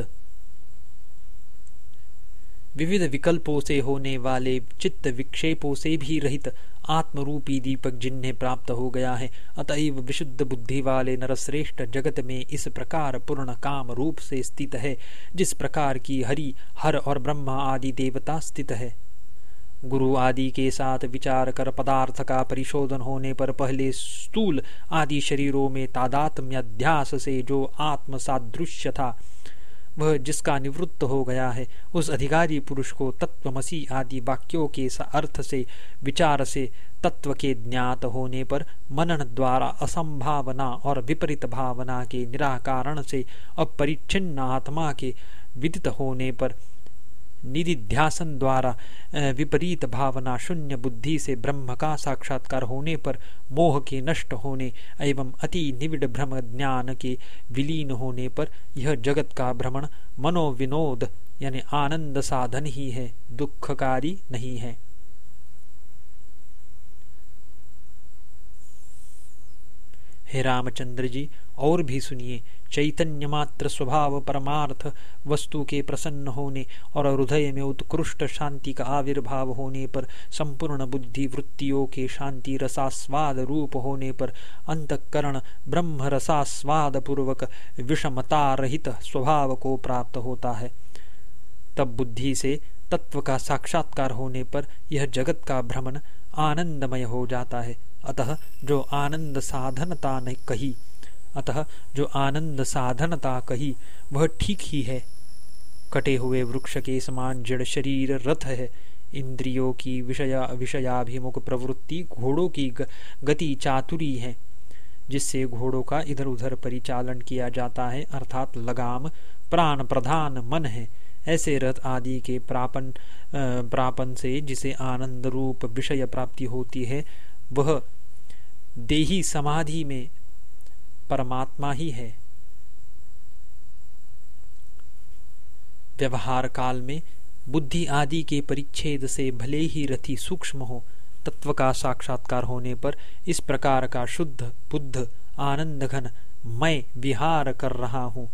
विविध विकल्पों से होने वाले चित्त विक्षेपों से भी रहित आत्मरूपी दीपक जिन्हें प्राप्त हो गया है। अतएव विशुद्ध बुद्धि वाले नरश्रेष्ठ जगत में इस प्रकार पूर्ण काम रूप से स्थित है, जिस प्रकार की हरि, हर और ब्रह्मा आदि देवता स्थित है। गुरु आदि के साथ विचार कर पदार्थ का परिशोधन होने पर पहले स्थूल आदि शरीरों में तादात्म्य तादात्म्यध्यास से जो आत्म सादृश्य था वह जिसका निवृत्त हो गया है, उस अधिकारी पुरुष को तत्वमसी आदि वाक्यों के अर्थ से, विचार से, तत्व के ज्ञात होने पर मनन द्वारा असंभावना और विपरीत भावना के निराकरण से अपरिच्छिन्न आत्मा के विदित होने पर निधिध्यासन द्वारा विपरीत भावना शून्य बुद्धि से ब्रह्म का साक्षात्कार होने पर मोह के नष्ट होने एवं अति निविड़ भ्रम ज्ञान के विलीन होने पर यह जगत का भ्रमण मनोविनोद यानी आनंद साधन ही है, दुखकारी नहीं है। हे रामचंद्र जी, और भी सुनिए। चैतन्य मात्र स्वभाव परमार्थ वस्तु के प्रसन्न होने और हृदय में उत्कृष्ट शांति का आविर्भाव होने पर, संपूर्ण बुद्धि वृत्तियों के शांति रसास्वाद रूप होने पर, अंतकरण ब्रह्म रसास्वाद पूर्वक विषमता रहित स्वभाव को प्राप्त होता है। तब बुद्धि से तत्व का साक्षात्कार होने पर यह जगत का भ्रमण आनंदमय हो जाता है। अतः जो आनंद साधनता ने कही, अतः जो आनंद साधनता कही, वह ठीक ही है। कटे हुए वृक्ष के समान जड़ शरीर रथ है। इंद्रियों की विषया, विषयाभिमुख प्रवृत्ति घोड़ों की गति चातुरी है। जिससे घोड़ों का इधर उधर परिचालन किया जाता है, अर्थात लगाम, प्राण प्रधान मन है। ऐसे रथ आदि के प्रापन प्रापन से जिसे आनंद रूप विषय प्राप्ति होती है, वह देही समाधि में परमात्मा ही है। व्यवहार काल में बुद्धि आदि के परिच्छेद से भले ही रथी सूक्ष्म हो, तत्व का साक्षात्कार होने पर इस प्रकार का शुद्ध, बुद्ध आनंद घन मैं विहार कर रहा हूँ।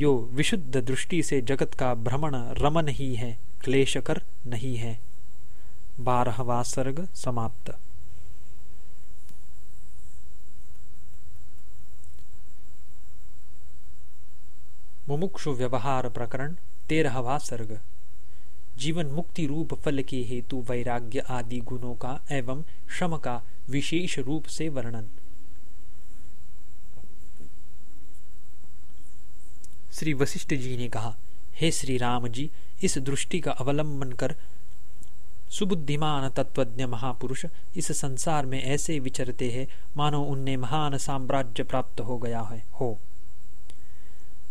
यो विशुद्ध दृष्टि से जगत का भ्रमण रमन ही है क्लेशकर नहीं है। बारहवा सर्ग समाप्त। मुमुक्षु व्यवहार प्रकरण, तेरहवा सर्ग। जीवन मुक्ति रूप फल के हेतु वैराग्य आदि गुणों का एवं श्रम का विशेष रूप से वर्णन। श्री वशिष्ठ जी ने कहा, हे श्री राम जी, इस दृष्टि का अवलंबन कर, सुबुद्धिमान तत्वज्ञ महापुरुष, इस संसार में ऐसे विचरते हैं, मानो उनने महान साम्राज्य प्राप्त हो गया है, हो।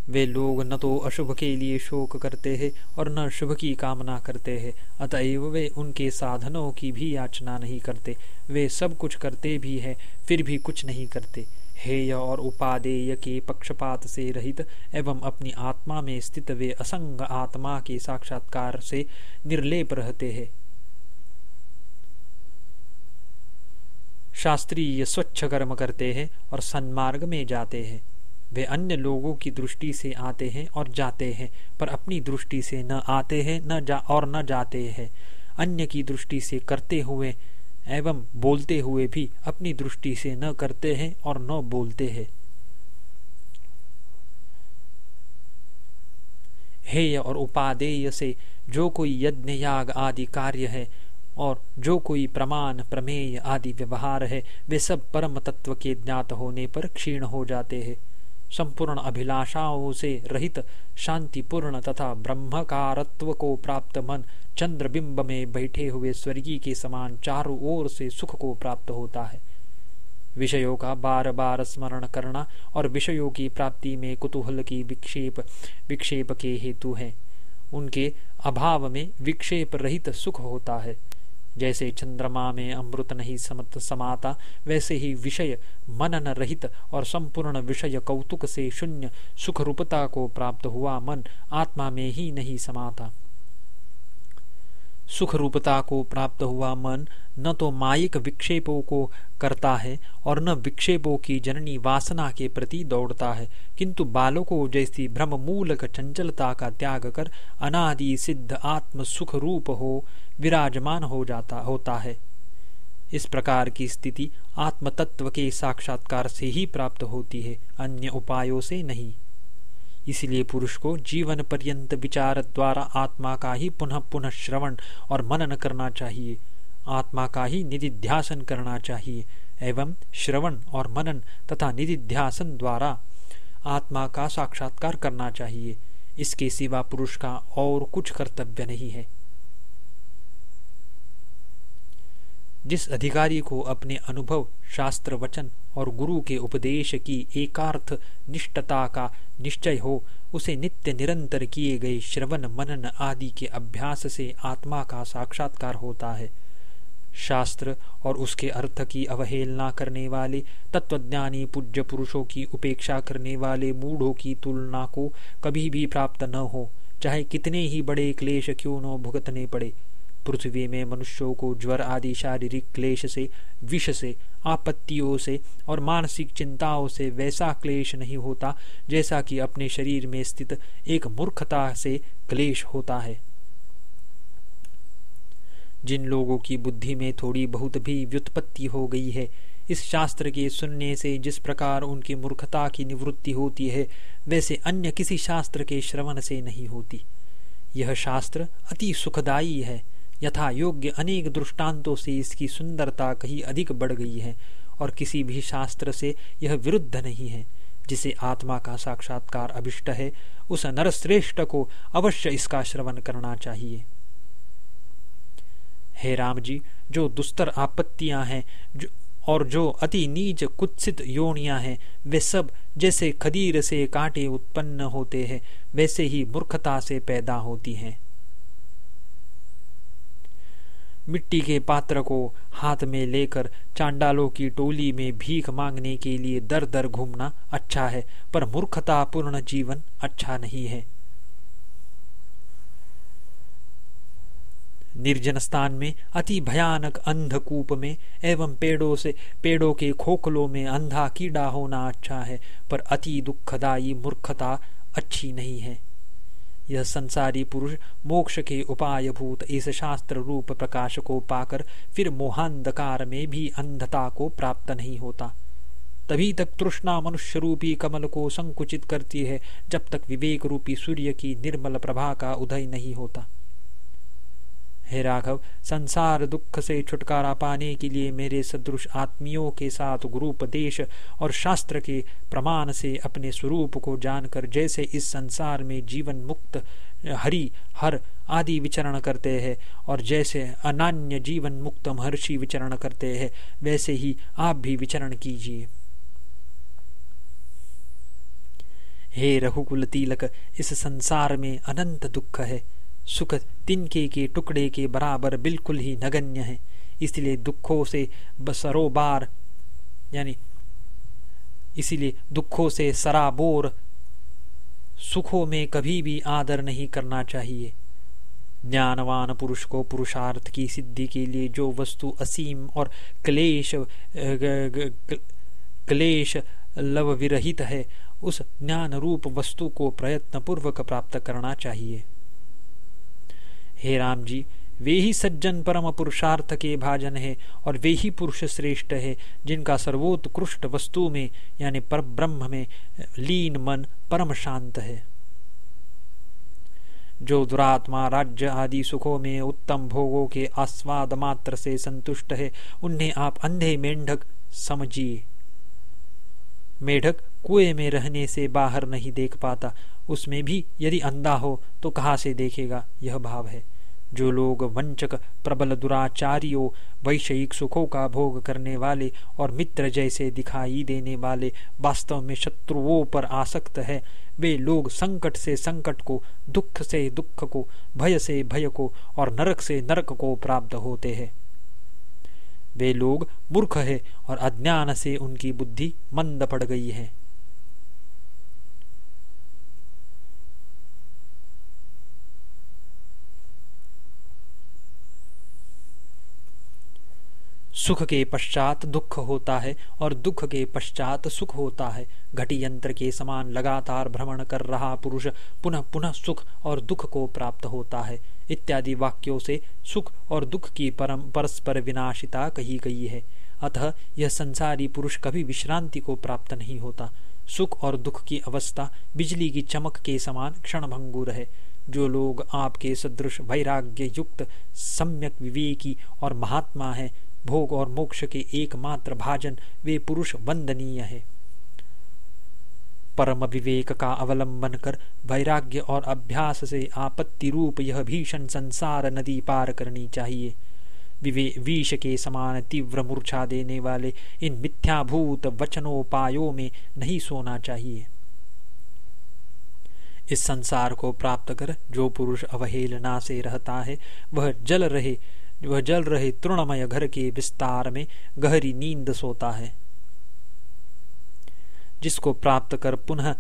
वे लोग न तो अशुभ के लिए शोक करते हैं और न शुभ की कामना करते हैं। अतएव वे उनके साधनों की भी याचना नहीं करते। वे सब कुछ करते भी हैं, फिर भी कुछ नहीं करते। हेय और उपादेय के पक्षपात से रहित एवं अपनी आत्मा में स्थित वे असंग आत्मा के साक्षात्कार से निर्लेप रहते हैं। शास्त्रीय स्वच्छ कर्म करते हैं और सन्मार्ग में जाते हैं। वे अन्य लोगों की दृष्टि से आते हैं और जाते हैं, पर अपनी दृष्टि से न आते हैं, न जा और न जाते हैं। अन्य की दृष्टि से करते हुए एवं बोलते हुए भी अपनी दृष्टि से न करते हैं और न बोलते हैं। हेय और उपादेय से जो कोई यज्ञ याग आदि कार्य है और जो कोई प्रमाण, प्रमेय आदि व्यवहार है, वे सब परम तत्व के ज्ञात होने पर क्षीण हो जाते हैं। संपूर्ण अभिलाषाओं से रहित शांतिपूर्ण तथा ब्रह्मकारत्व को प्राप्त मन चंद्रबिंब में बैठे हुए स्वर्गी के समान चारों ओर से सुख को प्राप्त होता है। विषयों का बार बार स्मरण करना और विषयों की प्राप्ति में कुतूहल की विक्षेप विक्षेप के हेतु है। उनके अभाव में विक्षेप रहित सुख होता है। जैसे चंद्रमा में अमृत नहीं समत समाता, वैसे ही विषय मनन रहित और संपूर्ण विषय कौतुक से शून्य सुख रूपता को प्राप्त हुआ मन, आत्मा में ही नहीं समाता। सुख रूपता को प्राप्त हुआ मन, न तो माइक विक्षेपों को करता है और न विक्षेपों की जननी वासना के प्रति दौड़ता है। किंतु बालकों जैसी भ्रम मूलक चंचलता का त्याग कर अनादि सिद्ध आत्म सुख रूप हो, विराजमान हो जाता, होता है। इस प्रकार की स्थिति आत्मतत्व के साक्षात्कार से ही प्राप्त होती है, अन्य उपायों से नहीं। इसलिए पुरुष को जीवन पर्यंत विचार द्वारा आत्मा का ही पुनः पुनः श्रवण और मनन करना चाहिए। आत्मा का ही निधिध्यासन करना चाहिए, एवं श्रवण और मनन तथा निधिध्यासन द्वारा आत्मा का साक्षात्कार करना चाहिए। इसके सिवा पुरुष का और कुछ कर्तव्य नहीं है। जिस अधिकारी को अपने अनुभव, शास्त्र, वचन और गुरु के उपदेश की एकार्थ, निष्ठता का निश्चय हो, उसे नित्य निरंतर किए गए श्रवण, मनन आदि के अभ्यास से आत्मा का साक्षात्कार होता है। शास्त्र और उसके अर्थ की अवहेलना करने वाले, तत्वज्ञानी, पूज्य पुरुषों की उपेक्षा करने वाले मूढ़ों की तुलना को कभी भी प्राप्त न हो, चाहे कितने ही बड़े क्लेश क्यों न भुगतने पड़े। पृथ्वी में मनुष्यों को ज्वर आदि शारीरिक क्लेश से, विष से, आपत्तियों से और मानसिक चिंताओं से वैसा क्लेश नहीं होता जैसा कि अपने शरीर में स्थित एक मूर्खता से क्लेश होता है। जिन लोगों की बुद्धि में थोड़ी बहुत भी व्युत्पत्ति हो गई है, इस शास्त्र के सुनने से जिस प्रकार उनकी मूर्खता की निवृत्ति होती है, वैसे अन्य किसी शास्त्र के श्रवण से नहीं होती। यह शास्त्र अति सुखदायी है। यथा योग्य अनेक दृष्टांतों से इसकी सुंदरता कहीं अधिक बढ़ गई है, और किसी भी शास्त्र से यह विरुद्ध नहीं है। जिसे आत्मा का साक्षात्कार अभिष्ट है, उस नरश्रेष्ठ को अवश्य इसका श्रवण करना चाहिए। हे राम जी, जो दुस्तर आपत्तियाँ हैं, जो और जो अति नीच कुत्सित योनियाँ हैं, वे सब जैसे खदीर से कांटे उत्पन्न होते हैं, वैसे ही मूर्खता से पैदा होती हैं। मिट्टी के पात्र को हाथ में लेकर चांडालों की टोली में भीख मांगने के लिए दर दर घूमना अच्छा है, पर मूर्खतापूर्ण जीवन अच्छा नहीं है। निर्जन स्थान में, अति भयानक अंधकूप में, एवं पेड़ों से, पेड़ों के खोखलों में अंधा कीड़ा होना अच्छा है, पर अति दुखदायी मूर्खता अच्छी नहीं है। यह संसारी पुरुष मोक्ष के उपाय भूत इस शास्त्र रूप प्रकाश को पाकर फिर मोहांधकार में भी अंधता को प्राप्त नहीं होता। तभी तक तृष्णा मनुष्य रूपी कमल को संकुचित करती है, जब तक विवेक रूपी सूर्य की निर्मल प्रभा का उदय नहीं होता। हे राघव, संसार दुख से छुटकारा पाने के लिए मेरे सदृश आत्मियों के साथ गुरुपदेश और शास्त्र के प्रमाण से अपने स्वरूप को जानकर जैसे इस संसार में जीवन मुक्त, हरि, हर आदि विचरण करते हैं और जैसे अनान्य जीवन मुक्त महर्षि विचरण करते हैं, वैसे ही आप भी विचरण कीजिए। हे रघुकुल तिलक, इस संसार में अनंत दुख है। सुख तिनके के टुकड़े के बराबर बिल्कुल ही नगण्य है। इसलिए दुखों से सरोबार यानी इसीलिए दुखों से सराबोर, सुखों में कभी भी आदर नहीं करना चाहिए। ज्ञानवान पुरुष को पुरुषार्थ की सिद्धि के लिए जो वस्तु असीम और क्लेश क्लेश लव विरहित है, उस ज्ञान रूप वस्तु को प्रयत्न पूर्वक प्राप्त करना चाहिए। हे राम जी, वे ही सज्जन परम पुरुषार्थ के भाजन है और वे ही पुरुष श्रेष्ठ है, जिनका सर्वोत्कृष्ट वस्तु में, यानी पर ब्रह्म में, लीन मन परम शांत है। जो दुरात्मा राज्य आदि सुखों में उत्तम भोगों के आस्वाद मात्र से संतुष्ट है, उन्हें आप अंधे मेंढक समझिए। मेढक कुएँ में रहने से बाहर नहीं देख पाता, उसमें भी यदि अंधा हो तो कहाँ से देखेगा, यह भाव है। जो लोग वंचक, प्रबल दुराचारियों, वैषयिक सुखों का भोग करने वाले और मित्र जैसे दिखाई देने वाले वास्तव में शत्रुओं पर आसक्त है, वे लोग संकट से संकट को, दुख से दुख को, भय से भय को और नरक से नरक को प्राप्त होते हैं। वे लोग मूर्ख है और अज्ञान से उनकी बुद्धि मंद पड़ गई है। सुख के पश्चात दुख होता है और दुख के पश्चात सुख होता है। घटी यंत्र के समान लगातार भ्रमण कर रहा पुरुष पुनः पुनः सुख और दुख को प्राप्त होता है। इत्यादि वाक्यों से सुख और दुख की परम परस्पर विनाशिता कही गई है। अतः यह संसारी पुरुष कभी विश्रांति को प्राप्त नहीं होता। सुख और दुख की अवस्था बिजली की चमक के समान क्षणभंगुर है। जो लोग आपके सदृश वैराग्य युक्त, सम्यक विवेकी और महात्मा है भोग और मोक्ष के एकमात्र भाजन, वे पुरुष वंदनीय है। परम विवेक का अवलंबन कर, वैराग्य और अभ्यास से आपत्ति रूप यह भीषण संसार नदी पार करनी चाहिए। विष के समान तीव्र मूर्छा देने वाले, इन मिथ्याभूत वचनोपायों में नहीं सोना चाहिए। इस संसार को प्राप्त कर, जो पुरुष अवहेलना से रहता है, वह जल रहे वह जल रहे तृणमय घर के विस्तार में गहरी नींद सोता है। जिसको प्राप्त कर पुनः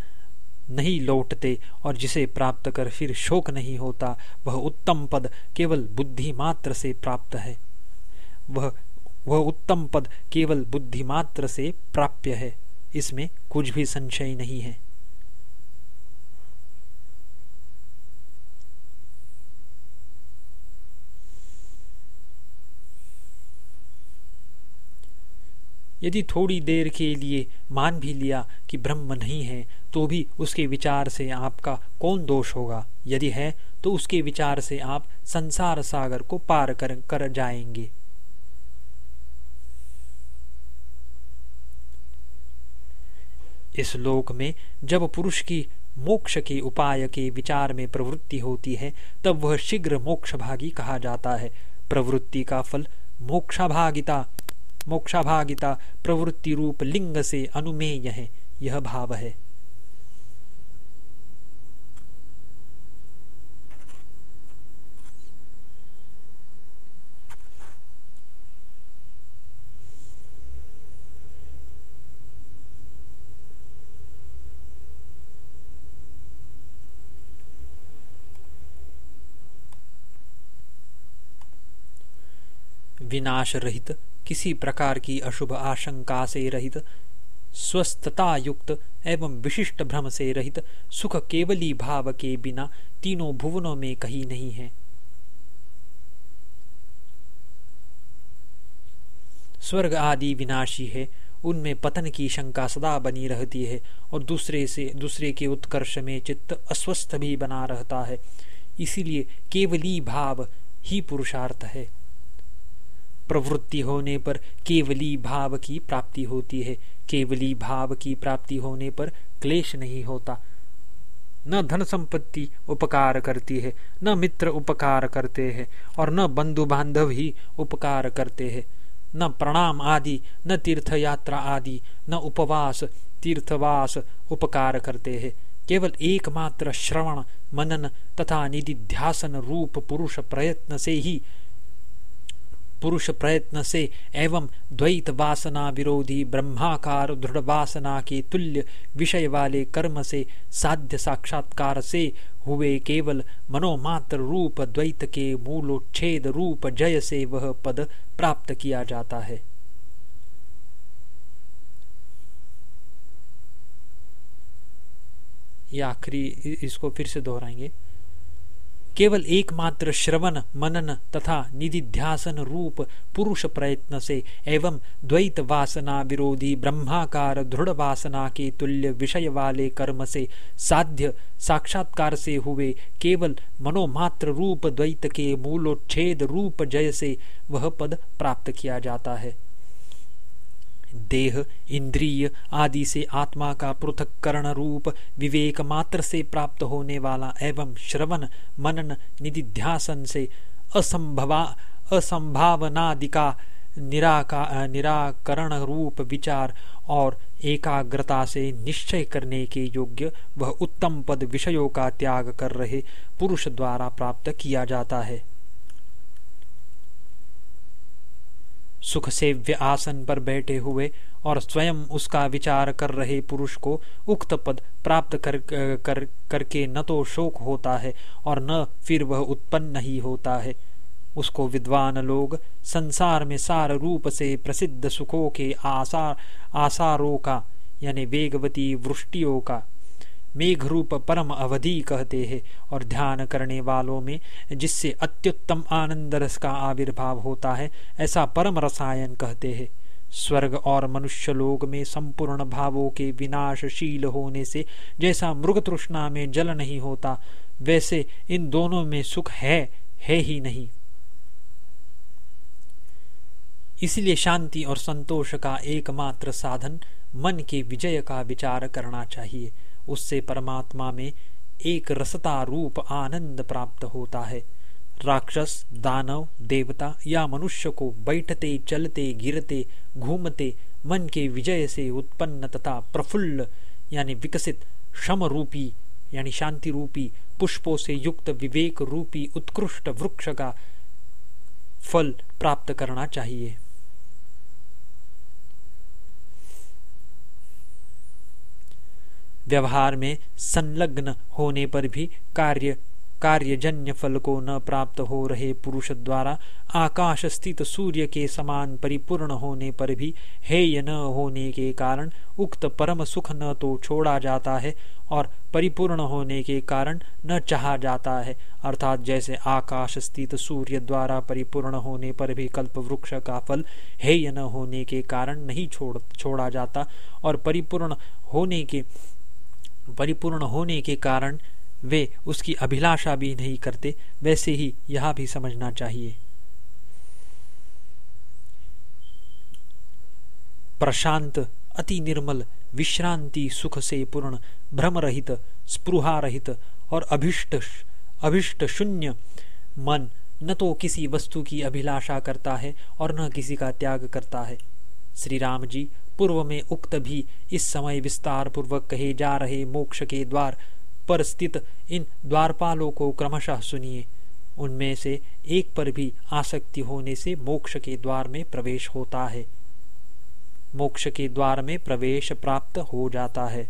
नहीं लौटते और जिसे प्राप्त कर फिर शोक नहीं होता, वह उत्तम पद केवल बुद्धि मात्र से प्राप्त है। वह वह उत्तम पद केवल बुद्धि मात्र से प्राप्य है। इसमें कुछ भी संशय नहीं है। यदि थोड़ी देर के लिए मान भी लिया कि ब्रह्म नहीं है तो भी उसके विचार से आपका कौन दोष होगा? यदि है तो उसके विचार से आप संसार सागर को पार कर, कर जाएँगे। इस लोक में जब पुरुष की मोक्ष के उपाय के विचार में प्रवृत्ति होती है तब वह शीघ्र मोक्ष भागी कहा जाता है। प्रवृत्ति का फल मोक्षाभागिता मोक्षाभागिता प्रवृत्ति रूप लिंग से अनुमेय है यह भाव है। विनाश रहित किसी प्रकार की अशुभ आशंका से रहित स्वस्थता युक्त एवं विशिष्ट भ्रम से रहित, सुख केवली भाव के बिना तीनों भुवनों में कहीं नहीं है। स्वर्ग आदि विनाशी है, उनमें पतन की शंका सदा बनी रहती है और दूसरे से, दूसरे के उत्कर्ष में चित्त अस्वस्थ भी बना रहता है। इसीलिए केवली भाव ही पुरुषार्थ है। प्रवृत्ति होने पर केवली भाव की प्राप्ति होती है। केवली भाव की प्राप्ति होने पर क्लेश नहीं होता। न धन संपत्ति उपकार करती है, न मित्र उपकार करते हैं, और न बंधु बांधव ही उपकार करते हैं। न प्रणाम आदि, न तीर्थ यात्रा आदि, न उपवास, तीर्थवास उपकार करते हैं। केवल एकमात्र श्रवण, मनन तथा निधिध्यासन रूप पुरुष प्रयत्न से ही पुरुष प्रयत्न से एवं द्वैत वासना विरोधी ब्रह्माकार दृढ़ वासना के तुल्य विषय वाले कर्म से साध्य साक्षात्कार से हुए केवल मनोमात्र रूप द्वैत के मूलोच्छेद रूप जय से वह पद प्राप्त किया जाता है। आखिरी इसको फिर से दोहराएँगे। केवल एकमात्र श्रवण, मनन तथा निधिध्यासन रूप पुरुष प्रयत्न से एवं द्वैत वासना विरोधी ब्रह्माकार दृढ़ वासना के तुल्य विषय वाले कर्म से साध्य, साक्षात्कार से हुए केवल मनोमात्र रूप द्वैत के मूलोच्छेद रूप जय से वह पद प्राप्त किया जाता है। देह, इंद्रिय आदि से आत्मा का पृथककरण रूप विवेक मात्र से प्राप्त होने वाला एवं श्रवण, मनन, निधिध्यासन से असंभवा, असंभावनादिका निराका, निराकरण रूप विचार और एकाग्रता से निश्चय करने के योग्य वह उत्तम पद विषयों का त्याग कर रहे पुरुष द्वारा प्राप्त किया जाता है। सुख सेव्य आसन पर बैठे हुए और स्वयं उसका विचार कर रहे पुरुष को उक्त पद प्राप्त कर, कर करके न तो शोक होता है और न फिर वह उत्पन्न ही होता है। उसको विद्वान लोग संसार में सार रूप से प्रसिद्ध सुखों के आसार आसारों का यानी वेगवती वृष्टियों का मेघ रूप परम अवधि कहते हैं और ध्यान करने वालों में जिससे अत्युत्तम आनंद रस का आविर्भाव होता है, ऐसा परम रसायन कहते हैं। स्वर्ग और मनुष्य लोग में संपूर्ण भावों के विनाशशील होने से जैसा मृग तृष्णा में जल नहीं होता, वैसे इन दोनों में सुख है है ही नहीं। इसलिए शांति और संतोष का एकमात्र साधन मन के विजय का विचार करना चाहिए। उससे परमात्मा में एक रसता रूप आनंद प्राप्त होता है। राक्षस, दानव, देवता या मनुष्य को बैठते, चलते, गिरते, घूमते, मन के विजय से उत्पन्न तथा प्रफुल्ल, यानी विकसित शम रूपी यानी शांति रूपी पुष्पों से युक्त विवेक रूपी उत्कृष्ट वृक्ष का फल प्राप्त करना चाहिए। व्यवहार में संलग्न होने पर भी कार्य, कार्यजन्य फल को न प्राप्त हो रहे पुरुष द्वारा आकाश स्थित सूर्य के समान परिपूर्ण होने पर भी हेय न होने के कारण उक्त परम सुख न तो छोड़ा जाता है और परिपूर्ण होने के कारण न चाहा जाता है। अर्थात जैसे आकाश स्थित सूर्य द्वारा परिपूर्ण होने पर भी कल्प वृक्ष का फल हेय न होने के कारण नहीं छोड़, छोड़ा जाता और परिपूर्ण होने के परिपूर्ण होने के कारण वे उसकी अभिलाषा भी नहीं करते, वैसे ही यह भी समझना चाहिए। प्रशांत, अति निर्मल, विश्रांति, सुख से पूर्ण भ्रम रहित स्पृहा रहित और अभिष्ट अभिष्ट शून्य। मन, न तो किसी वस्तु की अभिलाषा करता है और न किसी का त्याग करता है। श्री राम जी पूर्व में उक्त भी इस समय विस्तार पूर्वक कहे जा रहे मोक्ष के द्वार पर स्थित इन द्वारपालों को क्रमशः सुनिए। उनमें से एक पर भी आसक्ति होने से मोक्ष के द्वार में प्रवेश होता है। मोक्ष के द्वार में प्रवेश प्राप्त हो जाता है।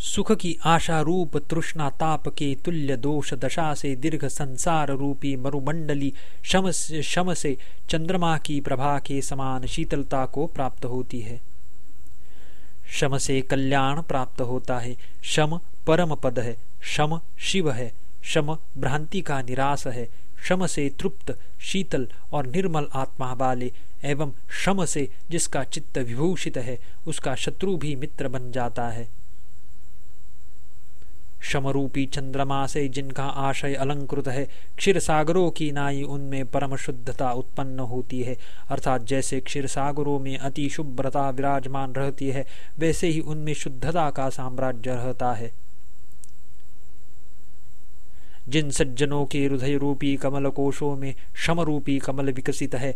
सुख की आशा रूप तृष्णा ताप के तुल्य दोष दशा से दीर्घ संसार रूपी मरुमंडली शम शम से चंद्रमा की प्रभा के समान शीतलता को प्राप्त होती है। शम से कल्याण प्राप्त होता है। शम परम पद है। शम शिव है। शम भ्रांति का निराश है। शम से तृप्त, शीतल और निर्मल आत्मा वाले एवं शम से जिसका चित्त विभूषित है, उसका शत्रु भी मित्र बन जाता है। शमरूपी चंद्रमा से जिनका आशय अलंकृत है क्षीर सागरों की नाई उनमें परम शुद्धता उत्पन्न होती है। अर्थात जैसे क्षीर सागरों में अति शुभ्रता विराजमान रहती है, वैसे ही उनमें शुद्धता का साम्राज्य रहता है। जिन सज्जनों के हृदय रूपी कमल कोशों में शम रूपी कमल विकसित है,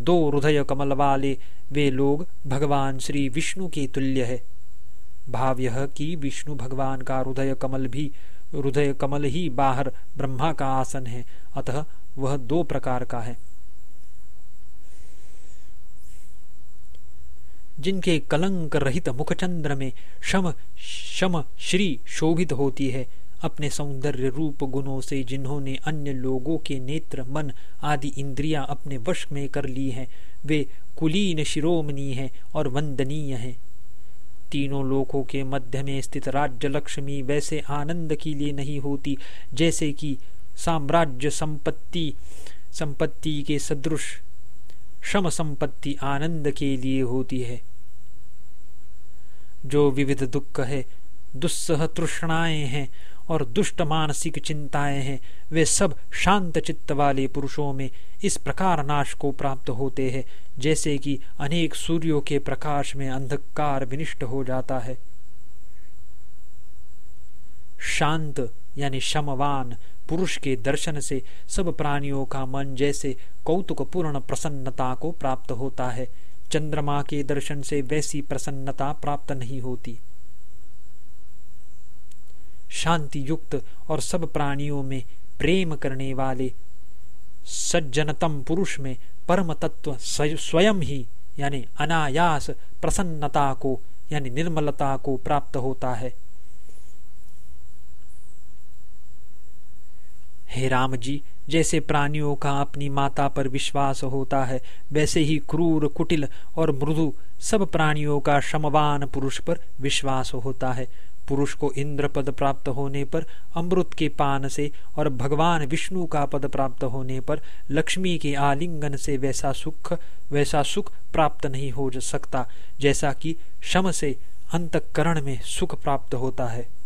दो हृदय कमल वाले, वे लोग भगवान श्री विष्णु के तुल्य है। भाव यह कि विष्णु भगवान का हृदय कमल भी, हृदय कमल ही बाहर ब्रह्मा का आसन है। अतः वह दो प्रकार का है। जिनके कलंक रहित मुखचंद्र में शम शम श्री शोभित होती है, अपने सौंदर्य रूप गुणों से जिन्होंने अन्य लोगों के नेत्र, मन आदि इंद्रियाँ अपने वश में कर ली हैं, वे कुलीन शिरोमणि हैं और वंदनीय हैं। तीनों लोकों के मध्य में स्थित राज्य लक्ष्मी वैसे आनंद के लिए नहीं होती, जैसे कि साम्राज्य संपत्ति संपत्ति के सदृश, श्रम संपत्ति आनंद के लिए होती है। जो विविध दुख है, दुस्सह तृष्णाएँ हैं और दुष्ट मानसिक चिंताएँ हैं, वे सब शांत चित्त वाले पुरुषों में इस प्रकार नाश को प्राप्त होते हैं। जैसे कि अनेक सूर्यों के प्रकाश में अंधकार विनिष्ट हो जाता है। शांत यानी शमवान पुरुष के दर्शन से सब प्राणियों का मन जैसे कौतुक पूर्ण प्रसन्नता को प्राप्त होता है। चंद्रमा के दर्शन से वैसी प्रसन्नता प्राप्त नहीं होती। शांति युक्त और सब प्राणियों में प्रेम करने वाले सज्जनतम पुरुष में परम तत्व स्वयं ही, यानी अनायास प्रसन्नता को यानी निर्मलता को प्राप्त होता है। हे राम जी जैसे प्राणियों का अपनी माता पर विश्वास होता है, वैसे ही क्रूर, कुटिल और मृदु सब प्राणियों का शमवान पुरुष पर विश्वास होता है। पुरुष को इंद्र पद प्राप्त होने पर, अमृत के पान से और भगवान विष्णु का पद प्राप्त होने पर, लक्ष्मी के आलिंगन से वैसा सुख वैसा सुख प्राप्त नहीं हो सकता, जैसा कि शम से अंतकरण में सुख प्राप्त होता है।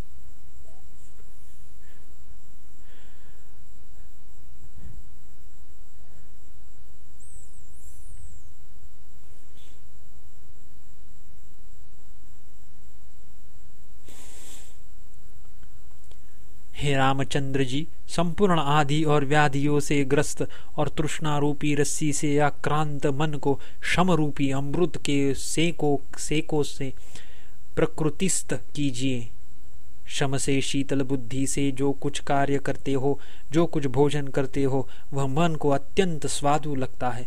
हे रामचंद्र जी, संपूर्ण आदि और व्याधियों से ग्रस्त और तृष्णारूपी रस्सी से आक्रांत मन को शम रूपी अमृत के सेको सेको से प्रकृतिस्थ कीजिए। शम से शीतल बुद्धि से जो कुछ कार्य करते हो, जो कुछ भोजन करते हो, वह मन को अत्यंत स्वादु लगता है।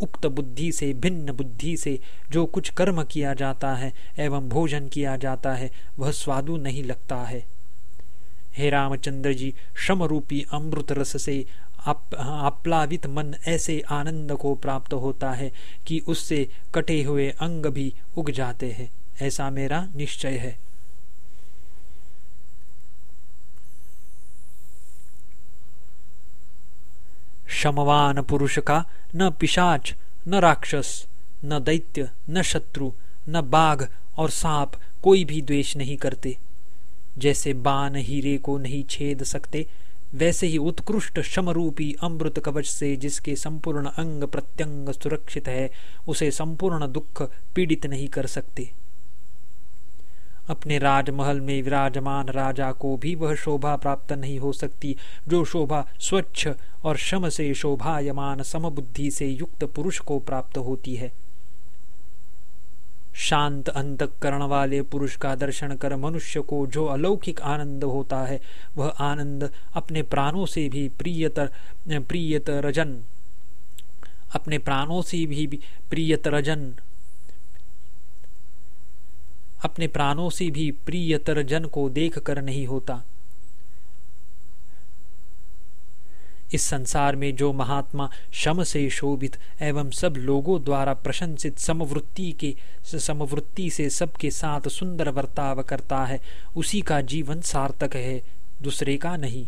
उक्त बुद्धि से, भिन्न बुद्धि से जो कुछ कर्म किया जाता है एवं भोजन किया जाता है, वह स्वादु नहीं लगता है। हे रामचंद्र जी श्रम रूपी अमृत रस से आप्लावित मन ऐसे आनंद को प्राप्त होता है कि उससे कटे हुए अंग भी उग जाते हैं। ऐसा मेरा निश्चय है। शमवान पुरुष का न पिशाच, न राक्षस, न दैत्य, न शत्रु, न बाघ और सांप कोई भी द्वेष नहीं करते। जैसे बाण हीरे को नहीं छेद सकते, वैसे ही उत्कृष्ट शमरूपी अमृत कवच से जिसके संपूर्ण अंग प्रत्यंग सुरक्षित है, उसे संपूर्ण दुख पीड़ित नहीं कर सकते। अपने राजमहल में विराजमान राजा को भी वह शोभा प्राप्त नहीं हो सकती, जो शोभा स्वच्छ और शम से शोभायमान समबुद्धि से युक्त पुरुष को प्राप्त होती है। शांत अंतकरण वाले पुरुष का दर्शन कर मनुष्य को जो अलौकिक आनंद होता है, वह आनंद अपने प्राणों से भी प्रियतर, प्रियतरजन, अपने प्राणों से भी प्रियतरजन, अपने प्राणों से भी प्रियतर जन को देख कर नहीं होता। इस संसार में जो महात्मा शम से शोभित एवं सब लोगों द्वारा प्रशंसित समवृत्ति के, समवृत्ति से सबके साथ सुंदर वर्ताव करता है, उसी का जीवन सार्थक है, दूसरे का नहीं।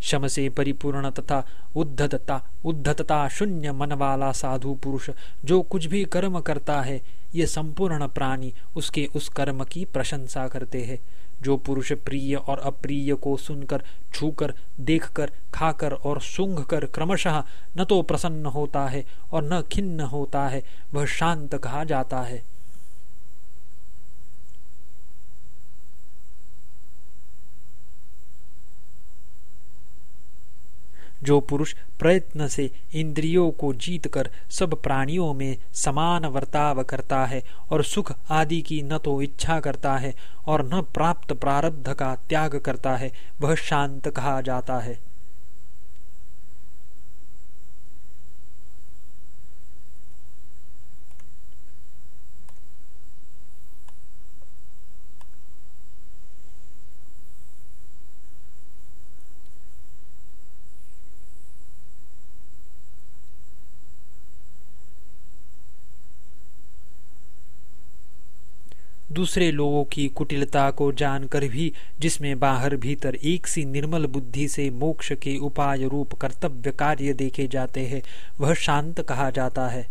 शम से परिपूर्ण तथा उद्धतता उद्धतता शून्य मन वाला साधु पुरुष, जो कुछ भी कर्म करता है, ये संपूर्ण प्राणी उसके उस कर्म की प्रशंसा करते हैं। जो पुरुष प्रिय और अप्रिय को सुनकर, छूकर, देखकर, खाकर और सूंघ कर क्रमशः न तो प्रसन्न होता है और न खिन्न होता है, वह शांत कहा जाता है। जो पुरुष प्रयत्न से इंद्रियों को जीतकर सब प्राणियों में समान वर्ताव करता है और सुख आदि की न तो इच्छा करता है और न प्राप्त प्रारब्ध का त्याग करता है, वह शांत कहा जाता है। दूसरे लोगों की कुटिलता को जानकर भी, जिसमें बाहर भीतर एक सी निर्मल बुद्धि से मोक्ष के उपाय रूप कर्तव्य कार्य देखे जाते हैं, वह शांत कहा जाता है।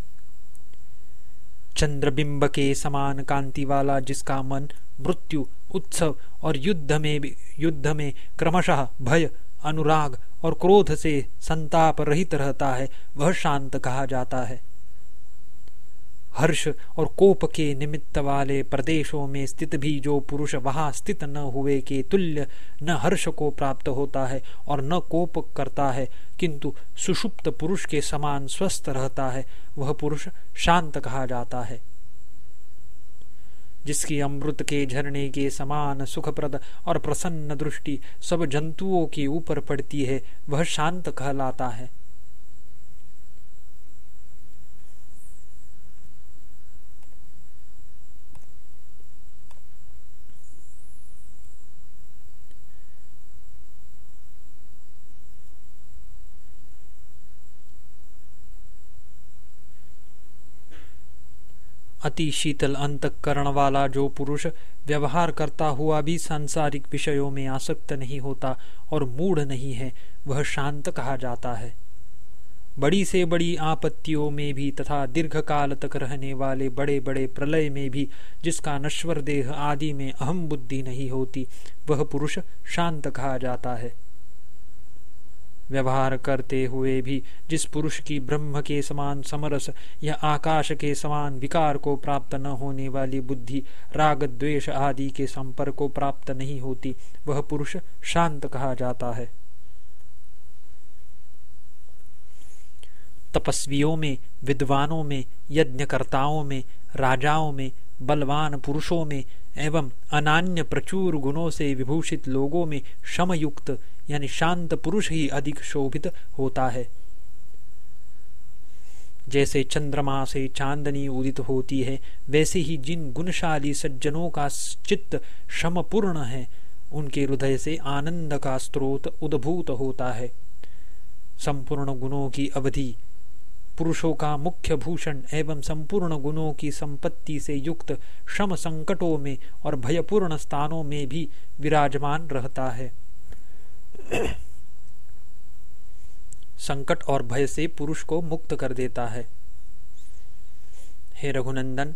चंद्रबिंब के समान कांति वाला जिसका मन, मृत्यु, उत्सव और युद्ध में युद्ध में क्रमशः भय, अनुराग और क्रोध से संताप रहित रहता है, वह शांत कहा जाता है। हर्ष और कोप के निमित्त वाले प्रदेशों में स्थित भी जो पुरुष वहाँ स्थित न हुए के तुल्य, न हर्ष को प्राप्त होता है और न कोप करता है, किंतु सुषुप्त पुरुष के समान स्वस्थ रहता है, वह पुरुष शांत कहा जाता है। जिसकी अमृत के झरने के समान सुखप्रद और प्रसन्न दृष्टि सब जंतुओं के ऊपर पड़ती है, वह शांत कहलाता है। अति शीतल अंतकरण वाला जो पुरुष व्यवहार करता हुआ भी सांसारिक विषयों में आसक्त नहीं होता और मूढ़ नहीं है, वह शांत कहा जाता है। बड़ी से बड़ी आपत्तियों में भी तथा दीर्घ काल तक रहने वाले बड़े बड़े प्रलय में भी जिसका नश्वर देह आदि में अहम बुद्धि नहीं होती, वह पुरुष शांत कहा जाता है। व्यवहार करते हुए भी जिस पुरुष की ब्रह्म के समान समरस या आकाश के समान विकार को प्राप्त न होने वाली बुद्धि, राग, द्वेष आदि के संपर्क को प्राप्त नहीं होती, वह पुरुष शांत कहा जाता है। तपस्वियों में, विद्वानों में, यज्ञकर्ताओं में, राजाओं में, बलवान पुरुषों में एवं अनान्य प्रचुर गुणों से विभूषित लोगों में शमयुक्त यानी शांत पुरुष ही अधिक शोभित होता है। जैसे चंद्रमा से चांदनी उदित होती है, वैसे ही जिन गुणशाली सज्जनों का चित्त शमपूर्ण है, उनके हृदय से आनंद का स्रोत उद्भूत होता है। संपूर्ण गुणों की अवधि, पुरुषों का मुख्य भूषण एवं संपूर्ण गुणों की संपत्ति से युक्त श्रम संकटों में और भयपूर्ण स्थानों में भी विराजमान रहता है। संकट और भय से पुरुष को मुक्त कर देता है। हे रघुनंदन,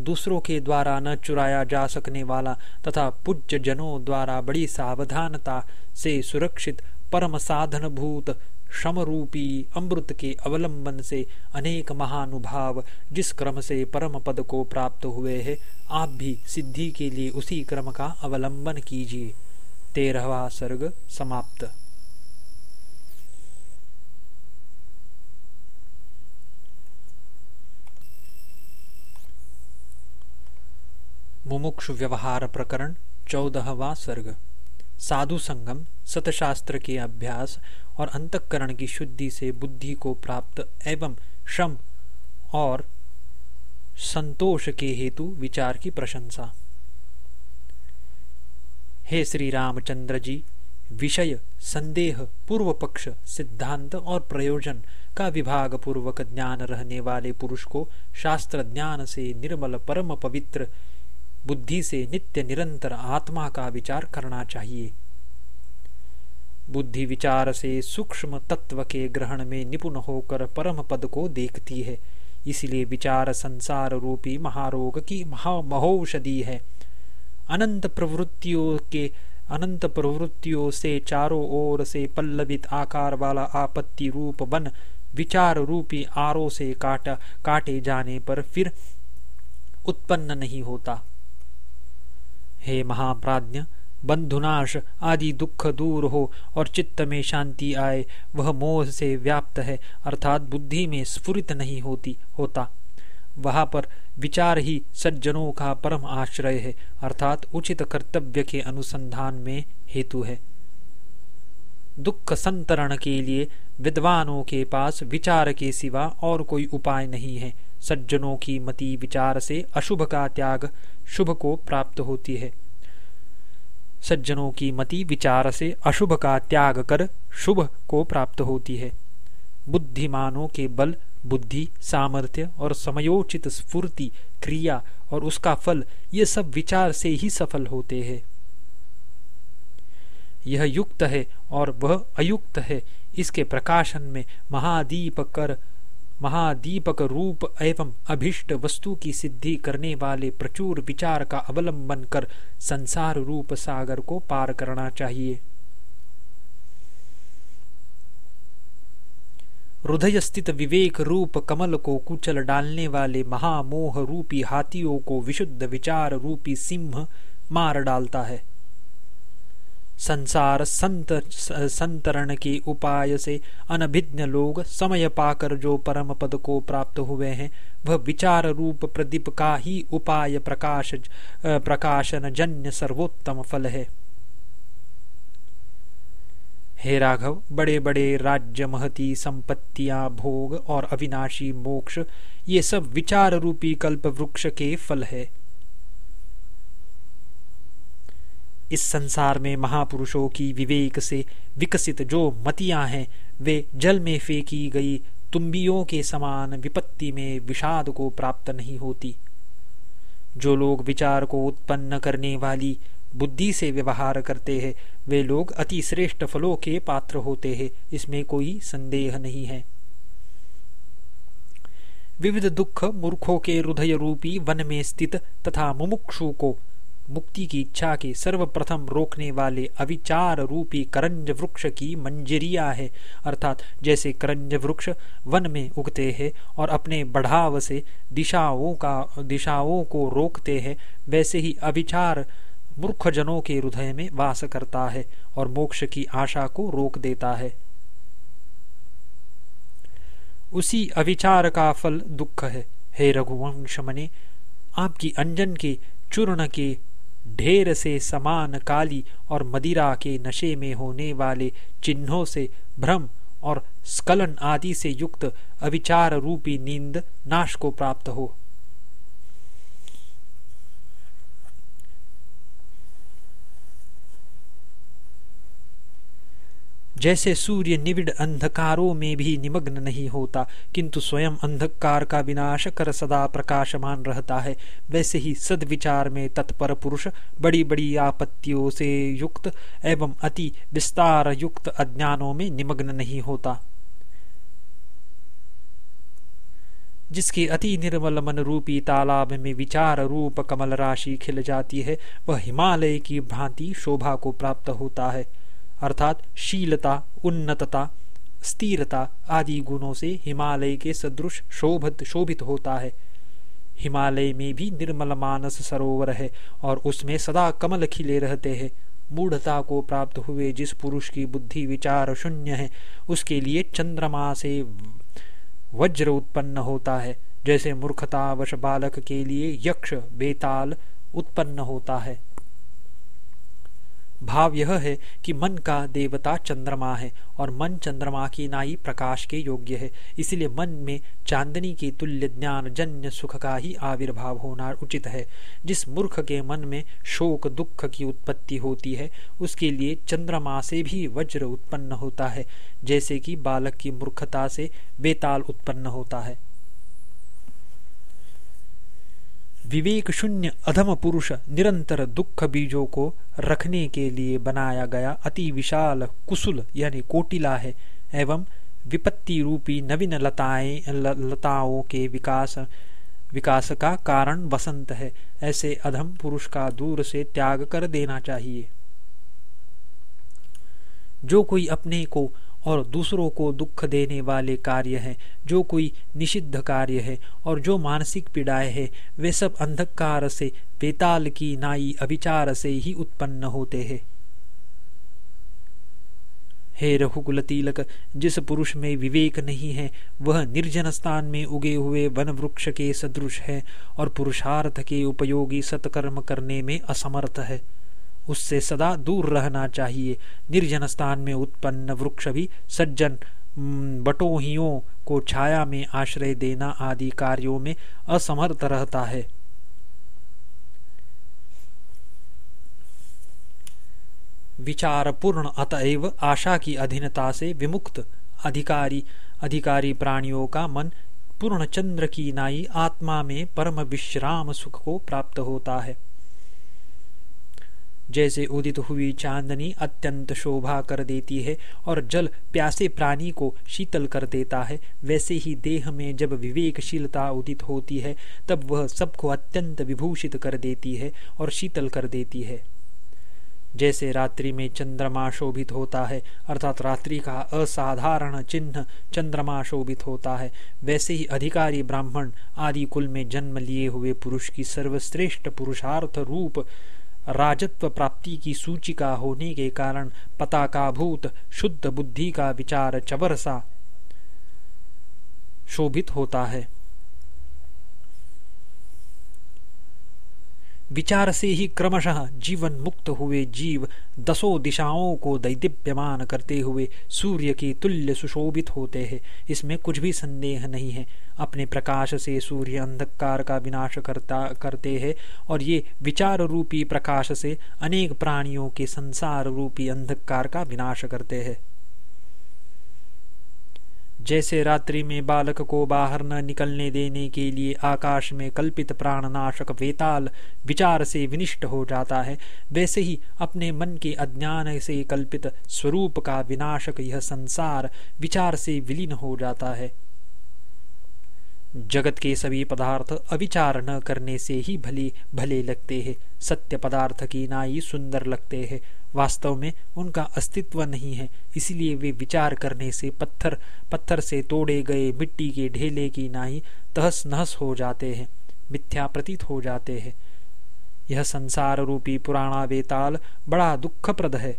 दूसरों के द्वारा न चुराया जा सकने वाला तथा पूज्य जनों द्वारा बड़ी सावधानता से सुरक्षित परम साधन भूत समरूपी अमृत के अवलंबन से अनेक महानुभाव जिस क्रम से परम पद को प्राप्त हुए हैं, आप भी सिद्धि के लिए उसी क्रम का अवलंबन कीजिए। तेरहवा सर्ग समाप्त। मुमुक्षु व्यवहार प्रकरण, चौदहवा सर्ग। साधु संगम, सतशास्त्र के अभ्यास और अंतकरण की शुद्धि से बुद्धि को प्राप्त एवं श्रम और संतोष के हेतु विचार की प्रशंसा। हे श्री रामचंद्र जी, विषय, संदेह पूर्व पक्ष सिद्धांत और प्रयोजन का विभाग पूर्वक ज्ञान रहने वाले पुरुष को शास्त्र ज्ञान से निर्मल, परम पवित्र, बुद्धि से नित्य निरंतर आत्मा का विचार करना चाहिए। बुद्धि विचार से सूक्ष्म तत्व के ग्रहण में निपुण होकर परम पद को देखती है। इसलिए विचार संसार रूपी महारोग की महा महौषधि है। अनंत प्रवृत्तियों के, अनंत प्रवृत्तियों से चारों ओर से पल्लवित आकार वाला आपत्ति रूप वन विचार रूपी आरों से काटा, काटे जाने पर फिर उत्पन्न नहीं होता। हे महाप्राज्ञ, बंधुनाश आदि दुख दूर हो और चित्त में शांति आए, वह मोह से व्याप्त है, अर्थात बुद्धि में स्फुरित नहीं होती, होता। वहाँ पर विचार ही सज्जनों का परम आश्रय है, अर्थात उचित कर्तव्य के अनुसंधान में हेतु है। दुख संतरण के लिए विद्वानों के पास विचार के सिवा और कोई उपाय नहीं है। सज्जनों की मति विचार से अशुभ का त्याग शुभ को प्राप्त होती है। सज्जनों की मति विचार से अशुभ का त्याग कर शुभ को प्राप्त होती है। बुद्धिमानों के बल बुद्धि, सामर्थ्य और समयोचित स्फूर्ति, क्रिया और उसका फल, ये सब विचार से ही सफल होते हैं। यह युक्त है और वह अयुक्त है। इसके प्रकाशन में महादीप कर महादीपक रूप एवं अभिष्ट वस्तु की सिद्धि करने वाले प्रचुर विचार का अवलंबन कर संसार रूप सागर को पार करना चाहिए। हृदय स्थित विवेक रूप कमल को कुचल डालने वाले महामोह रूपी हाथियों को विशुद्ध विचार रूपी सिंह मार डालता है। संसार संत, संतरण के उपाय से अनभिज्ञ लोग समय पाकर जो परम पद को प्राप्त हुए हैं, वह विचार रूप प्रदीप का ही उपाय प्रकाश प्रकाशन जन्य सर्वोत्तम फल है। हे राघव बड़े बड़े राज्य महती संपत्तियाँ, भोग और अविनाशी मोक्ष, ये सब विचार रूपी कल्प वृक्ष के फल है। इस संसार में महापुरुषों की विवेक से विकसित जो मतियाँ हैं, वे जल में फेंकी गई तुम्बियों के समान विपत्ति में विषाद को प्राप्त नहीं होती। जो लोग विचार को उत्पन्न करने वाली बुद्धि से व्यवहार करते हैं। वे लोग अति श्रेष्ठ फलों के पात्र होते हैं। इसमें कोई संदेह नहीं है। विविध दुख मूर्खों के हृदय रूपी वन में स्थित तथा मुमुक्षु को मुक्ति की इच्छा के सर्वप्रथम रोकने वाले अविचार रूपी करंज वृक्ष की मंजरिया है। अर्थात जैसे करंज वृक्ष वन में उगते हैं और अपने बढ़ाव से दिशाओं का, दिशाओं को रोकते हैं, वैसे ही अविचार मूर्खजनों के हृदय में वास करता है और मोक्ष की आशा को रोक देता है। उसी अविचार का फल दुख है। हे रघुवंश मने, आपकी अंजन के चूर्ण के ढेर से समान काली और मदिरा के नशे में होने वाले चिन्हों से भ्रम और स्खलन आदि से युक्त अविचार रूपी नींद नाश को प्राप्त हो। जैसे सूर्य निविड अंधकारों में भी निमग्न नहीं होता, किंतु स्वयं अंधकार का विनाश कर सदा प्रकाशमान रहता है। वैसे ही सदविचार में तत्पर पुरुष बड़ी बड़ी आपत्तियों से युक्त एवं अति विस्तार युक्त अज्ञानों में निमग्न नहीं होता। जिसके अति निर्मल मन रूपी तालाब में विचार रूप कमल राशि खिल जाती है, वह हिमालय की भांति शोभा को प्राप्त होता है। अर्थात शीलता, उन्नतता, स्थिरता आदि गुणों से हिमालय के सदृश शोभित शोभित होता है। हिमालय में भी निर्मल मानस सरोवर है और उसमें सदा कमल खिले रहते हैं। मूढ़ता को प्राप्त हुए जिस पुरुष की बुद्धि विचार शून्य है, उसके लिए चंद्रमा से वज्र उत्पन्न होता है। जैसे मूर्खतावश बालक के लिए यक्ष, बेताल उत्पन्न होता है। भाव यह है कि मन का देवता चंद्रमा है और मन चंद्रमा की नाई प्रकाश के योग्य है। इसलिए मन में चांदनी के तुल्य ज्ञान जन्य सुख का ही आविर्भाव होना उचित है। जिस मूर्ख के मन में शोक, दुख की उत्पत्ति होती है, उसके लिए चंद्रमा से भी वज्र उत्पन्न होता है, जैसे कि बालक की मूर्खता से बेताल उत्पन्न होता है। विवेक शून्य अधम पुरुष निरंतर दुख बीजों को रखने के लिए बनाया गया अति विशाल कुशल, यानी कोटिला है एवं विपत्ति रूपी नवीन लताएँ लताओं के विकास विकास का कारण वसंत है। ऐसे अधम पुरुष का दूर से त्याग कर देना चाहिए। जो कोई अपने को और दूसरों को दुख देने वाले कार्य हैं, जो कोई निषिद्ध कार्य है और जो मानसिक पीड़ाएँ है, वे सब अंधकार से, बेताल की नाई अभिचार से ही उत्पन्न होते हैं। हे रघुकुल तिलक, जिस पुरुष में विवेक नहीं है, वह निर्जन स्थान में उगे हुए वन वृक्ष के सदृश है और पुरुषार्थ के उपयोगी सत्कर्म करने में असमर्थ है। उससे सदा दूर रहना चाहिए। निर्जन स्थान में उत्पन्न वृक्ष भी सज्जन बटोहियों को छाया में आश्रय देना आदि कार्यों में असमर्थ रहता है। विचार पूर्ण अतएव आशा की अधीनता से विमुक्त अधिकारी अधिकारी प्राणियों का मन पूर्ण चंद्र की नाई आत्मा में परम विश्राम सुख को प्राप्त होता है। जैसे उदित हुई चांदनी अत्यंत शोभा कर देती है और जल प्यासे प्राणी को शीतल कर देता है। वैसे ही देह में जब विवेकशीलता उदित होती है, तब वह सबको अत्यंत विभूषित कर देती है और शीतल कर देती है। जैसे रात्रि में चंद्रमा शोभित होता है, अर्थात रात्रि का असाधारण चिन्ह चंद्रमा शोभित होता है, वैसे ही अधिकारी ब्राह्मण आदि कुल में जन्म लिए हुए पुरुष की सर्वश्रेष्ठ पुरुषार्थ रूप राजत्व प्राप्ति की सूचिका होने के कारण पताकाभूत, शुद्ध बुद्धि का विचार चबरसा शोभित होता है। विचार से ही क्रमशः जीवन मुक्त हुए जीव दसों दिशाओं को दैदिप्यमान करते हुए सूर्य की तुल्य सुशोभित होते हैं। इसमें कुछ भी संदेह नहीं है। अपने प्रकाश से सूर्य अंधकार का विनाश करता, करते हैं और ये विचार रूपी प्रकाश से अनेक प्राणियों के संसार रूपी अंधकार का विनाश करते हैं। जैसे रात्रि में बालक को बाहर न निकलने देने के लिए आकाश में कल्पित प्राणनाशक वेताल विचार से विनिष्ट हो जाता है, वैसे ही अपने मन के अज्ञान से कल्पित स्वरूप का विनाशक यह संसार विचार से विलीन हो जाता है। जगत के सभी पदार्थ अविचार न करने से ही भले भले लगते हैं, सत्य पदार्थ की नाई सुंदर लगते हैं। वास्तव में उनका अस्तित्व नहीं है। इसलिए वे विचार करने से पत्थर पत्थर से तोड़े गए मिट्टी के ढेले की नाई तहस नहस हो जाते हैं, मिथ्या प्रतीत हो जाते हैं। यह संसार रूपी पुराना वेताल बड़ा दुखप्रद है।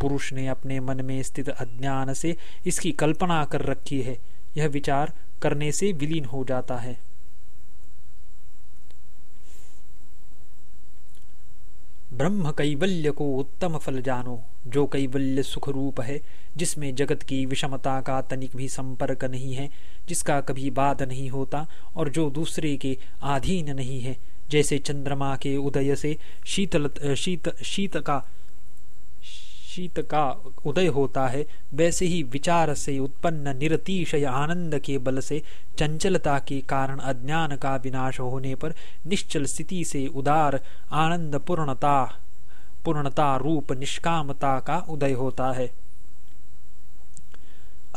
पुरुष ने अपने मन में स्थित अज्ञान से इसकी कल्पना कर रखी है। यह विचार करने से विलीन हो जाता है। ब्रह्म कैवल्य को उत्तम फल जानो, जो कैवल्य सुख रूप है, जिसमें जगत की विषमता का तनिक भी संपर्क नहीं है, जिसका कभी बाद नहीं होता, और जो दूसरे के आधीन नहीं है, जैसे चंद्रमा के उदय से शीतल शीत शीत का शीत का उदय होता है, वैसे ही विचार से उत्पन्न निरतिशय आनंद के बल से चंचलता के कारण अज्ञान का विनाश होने पर निश्चल स्थिति से उदार आनंद पूर्णता पूर्णता रूप निष्कामता का उदय होता है।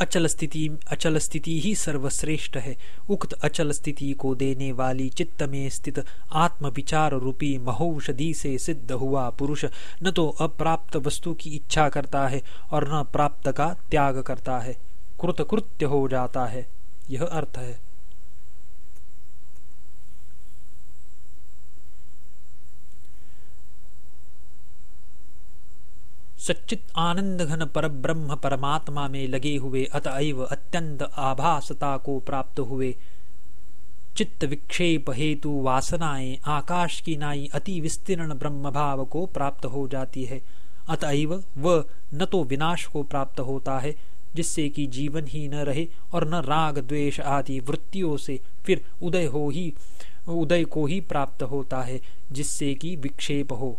अचल स्थिति अचल स्थिति ही सर्वश्रेष्ठ है। उक्त अचल स्थिति को देने वाली चित्त में स्थित आत्म विचार रूपी महौषधि से सिद्ध हुआ पुरुष न तो अप्राप्त वस्तु की इच्छा करता है और न प्राप्त का त्याग करता है। कृतकृत्य हो जाता है। यह अर्थ है। सच्चित आनंद घन पर ब्रह्म परमात्मा में लगे हुए अतएव अत्यंत आभासता को प्राप्त हुए। चित्त विक्षेप हेतु वासनाएँ आकाश की नाई अति विस्तीर्ण ब्रह्म भाव को प्राप्त हो जाती है। अतएव वह न तो विनाश को प्राप्त होता है, जिससे कि जीवन ही न रहे और न राग, द्वेष आदि वृत्तियों से फिर उदय हो ही, उदय को ही प्राप्त होता है, जिससे कि विक्षेप हो।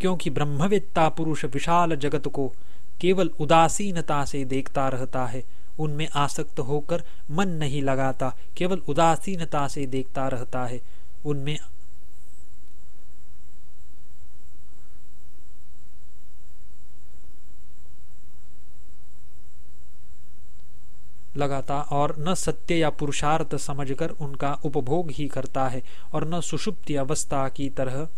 क्योंकि ब्रह्मवेत्ता पुरुष विशाल जगत को केवल उदासीनता से देखता रहता है। उनमें आसक्त होकर मन नहीं लगाता, केवल उदासीनता से देखता रहता है। उनमें लगाता और न सत्य या पुरुषार्थ समझकर उनका उपभोग ही करता है और न सुषुप्ति अवस्था की तरह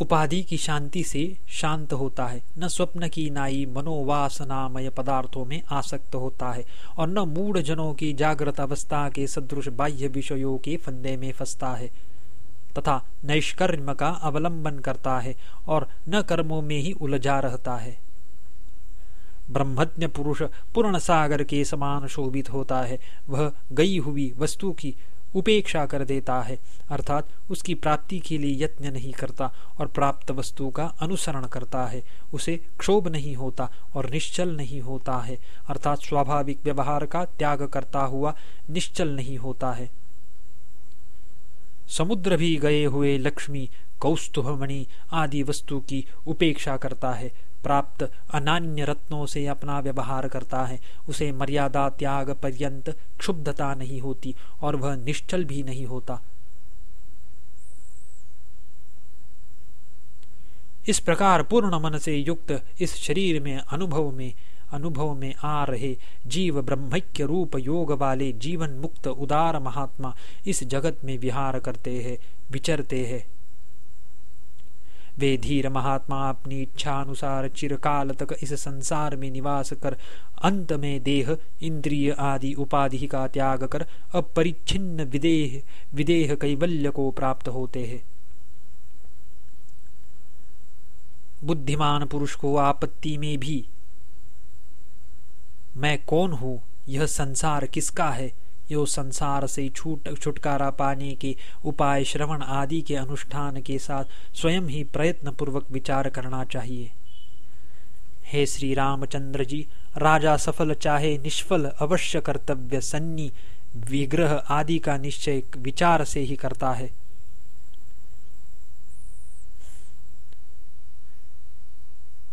उपाधि की शांति से शांत होता है। न स्वप्न की नाई मनोवासनामय पदार्थों में आसक्त होता है और न मूढ़ जनों की जागृत अवस्था के सदृश बाह्य विषयों के फंदे में फंसता है तथा नैष्कर्म का अवलंबन करता है और न कर्मों में ही उलझा रहता है। ब्रह्मज्ञ पुरुष पूर्ण सागर के समान शोभित होता है। वह गई हुई वस्तु की उपेक्षा कर देता है, अर्थात उसकी प्राप्ति के लिए यत्न नहीं करता और प्राप्त वस्तु का अनुसरण करता है। उसे क्षोभ नहीं होता और निश्चल नहीं होता है, अर्थात स्वाभाविक व्यवहार का त्याग करता हुआ निश्चल नहीं होता है। समुद्र भी गए हुए लक्ष्मी, कौस्तुभमणि आदि वस्तु की उपेक्षा करता है। प्राप्त अनान्य रत्नों से अपना व्यवहार करता है। उसे मर्यादा त्याग पर्यंत क्षुब्धता नहीं होती और वह निश्चल भी नहीं होता। इस प्रकार पूर्ण मन से युक्त इस शरीर में अनुभव में अनुभव में आ रहे जीव ब्रह्मक्य रूप योग वाले जीवन मुक्त उदार महात्मा इस जगत में विहार करते हैं, विचरते हैं। वे धीर महात्मा अपनी इच्छा अनुसार चिरकाल तक इस संसार में निवास कर, अंत में देह, इंद्रिय आदि उपाधि का त्याग कर, अपरिच्छिन्न विदेह विदेह कैवल्य को प्राप्त होते हैं। बुद्धिमान पुरुष को आपत्ति में भी, मैं कौन हूँ? यह संसार किसका है? यो संसार से छूट, छुटकारा पाने के उपाय श्रवण आदि के अनुष्ठान के साथ स्वयं ही प्रयत्न पूर्वक विचार करना चाहिए। हे श्री रामचंद्र जी, राजा सफल चाहे निष्फल अवश्य कर्तव्य सन्नी विग्रह आदि का निश्चय विचार से ही करता है।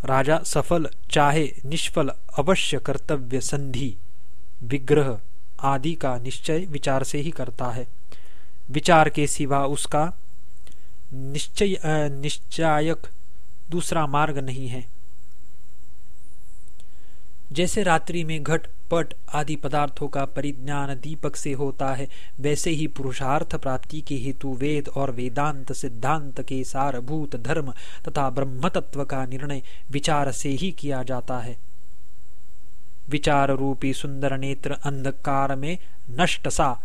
राजा सफल चाहे निष्फल अवश्य कर्तव्य संधि विग्रह आदि का निश्चय विचार से ही करता है। विचार के सिवा उसका निश्चय निश्चायक दूसरा मार्ग नहीं है। जैसे रात्रि में घट पट आदि पदार्थों का परिज्ञान दीपक से होता है, वैसे ही पुरुषार्थ प्राप्ति के हेतु वेद और वेदांत सिद्धांत के सारभूत धर्म तथा ब्रह्म तत्व का निर्णय विचार से ही किया जाता है। विचार रूपी सुंदर नेत्र अंधकार में नष्ट सा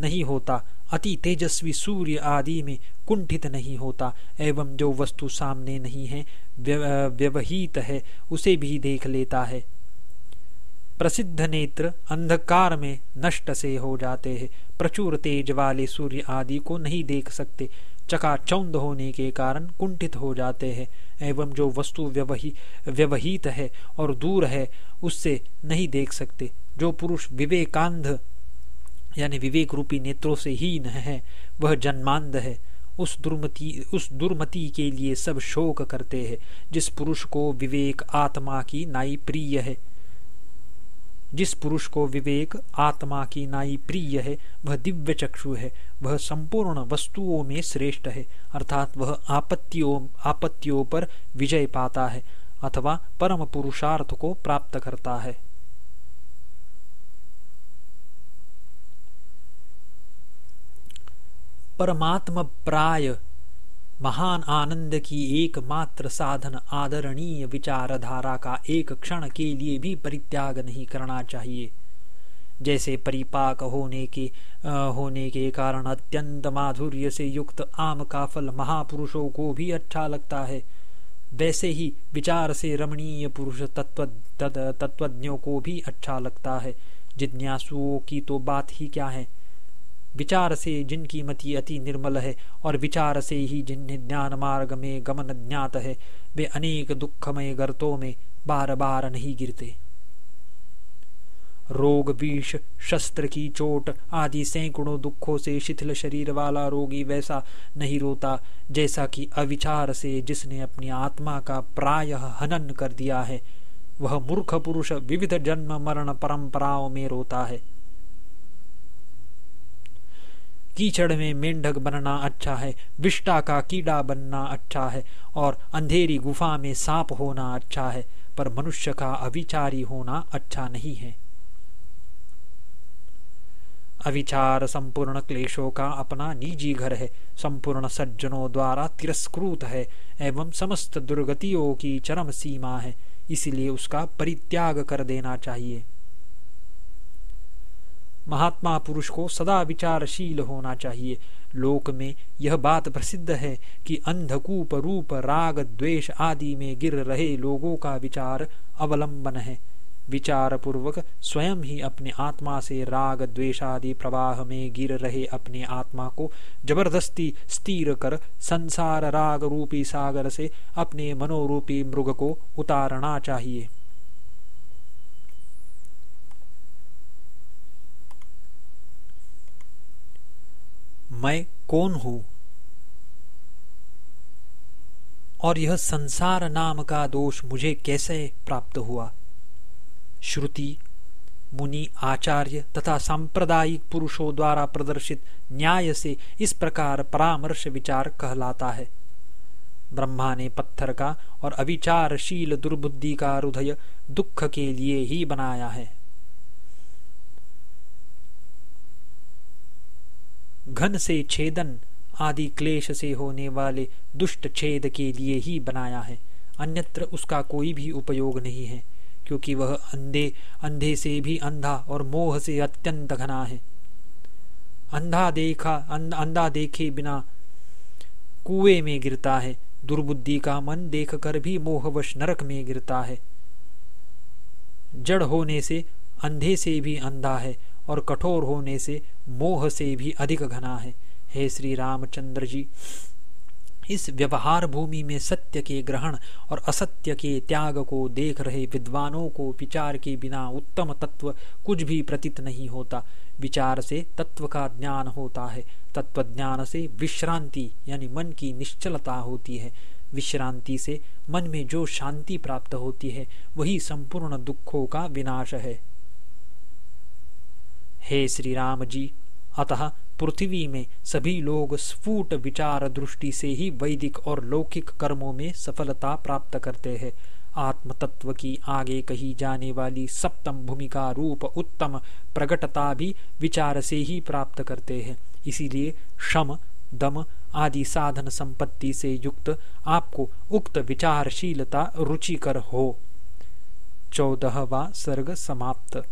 नहीं होता। अति तेजस्वी सूर्य आदि में कुंठित नहीं होता। एवं जो वस्तु सामने नहीं है व्यवहित है, उसे भी देख लेता है। प्रसिद्ध नेत्र अंधकार में नष्ट से हो जाते हैं। प्रचुर तेज वाले सूर्य आदि को नहीं देख सकते। चकाचौंध होने के कारण कुंठित हो जाते हैं। एवं जो वस्तु व्यवही, व्यवहित है और दूर है, उससे नहीं देख सकते। जो पुरुष विवेकांध, यानी विवेक रूपी नेत्रों से हीन है, वह जन्मांध है। उस दुर्मति उस दुर्मति के लिए सब शोक करते हैं, जिस पुरुष को विवेक आत्मा की नाई प्रिय है। जिस पुरुष को विवेक, आत्मा की नाई प्रिय है, वह दिव्य चक्षु है, वह संपूर्ण वस्तुओं में श्रेष्ठ है, अर्थात वह आपत्तियों आपत्तियों पर विजय पाता है, अथवा परम पुरुषार्थ को प्राप्त करता है। परमात्म प्राय महान आनंद की एकमात्र साधन आदरणीय विचारधारा का एक क्षण के लिए भी परित्याग नहीं करना चाहिए। जैसे परिपाक होने के आ, होने के कारण अत्यंत माधुर्य से युक्त आम का फल महापुरुषों को भी अच्छा लगता है वैसे ही विचार से रमणीय पुरुष तत्व तत्वज्ञों को भी अच्छा लगता है। जिज्ञासुओं की तो बात ही क्या है? विचार से जिनकी मति अति निर्मल है, और विचार से ही जिन्हें ज्ञान मार्ग में गमन ज्ञात है, वे अनेक दुखमय गर्तों में बार बार नहीं गिरते। रोग विष, शस्त्र की चोट आदि सैकड़ों दुखों से शिथिल शरीर वाला रोगी वैसा नहीं रोता, जैसा कि अविचार से जिसने अपनी आत्मा का प्राय हनन कर दिया है, वह मूर्ख पुरुष विविध जन्म मरण परंपराओं में रोता है। कीचड़ में मेंढक बनना अच्छा है विष्टा का कीड़ा बनना अच्छा है और अंधेरी गुफा में सांप होना अच्छा है, पर मनुष्य का अविचारी होना अच्छा नहीं है। अविचार संपूर्ण क्लेशों का अपना निजी घर है, संपूर्ण सज्जनों द्वारा तिरस्कृत है एवं समस्त दुर्गतियों की चरम सीमा है, इसलिए उसका परित्याग कर देना चाहिए। महात्मा पुरुष को सदा विचारशील होना चाहिए। लोक में यह बात प्रसिद्ध है कि अंधकूप रूप, राग, द्वेष आदि में गिर रहे लोगों का विचार अवलंबन है। विचार पूर्वक स्वयं ही अपने आत्मा से राग द्वेषादि प्रवाह में गिर रहे अपने आत्मा को ज़बरदस्ती स्थिर कर संसार राग रूपी सागर से अपने मनोरूपी मृग को उतारना चाहिए। मैं कौन हूँ? और यह संसार नाम का दोष मुझे कैसे प्राप्त हुआ? श्रुति, मुनि, आचार्य तथा सांप्रदायिक पुरुषों द्वारा प्रदर्शित न्याय से इस प्रकार परामर्श विचार कहलाता है। ब्रह्मा ने पत्थर का और अविचारशील दुर्बुद्धि का हृदय दुख के लिए ही बनाया है। घन से छेदन आदि क्लेश से होने वाले दुष्ट छेद के लिए ही बनाया है। अन्यत्र उसका कोई भी उपयोग नहीं है, क्योंकि वह अंधे अंधे से भी अंधा और मोह से अत्यंत घना है। अंधा देखा अंधा देखे बिना कुएँ में गिरता है। दुर्बुद्धि का मन देखकर भी मोहवश नरक में गिरता है। जड़ होने से अंधे से भी अंधा है। और कठोर होने से मोह से भी अधिक घना है। हे श्री रामचंद्र जी, इस व्यवहार भूमि में सत्य के ग्रहण और असत्य के त्याग को देख रहे विद्वानों को विचार के बिना उत्तम तत्व कुछ भी प्रतीत नहीं होता। विचार से तत्व का ज्ञान होता है। तत्व ज्ञान से विश्रांति यानी मन की निश्चलता होती है। विश्रांति से मन में जो शांति प्राप्त होती है, वही संपूर्ण दुखों का विनाश है। हे श्री राम जी, अतः पृथ्वी में सभी लोग स्फुट विचार दृष्टि से ही वैदिक और लौकिक कर्मों में सफलता प्राप्त करते हैं। आत्म तत्व की आगे कही जाने वाली सप्तम भूमिका रूप उत्तम प्रगटता भी विचार से ही प्राप्त करते हैं। इसीलिए शम, दम आदि साधन संपत्ति से युक्त आपको उक्त विचारशीलता रुचिकर हो। चौदहवा सर्ग समाप्त।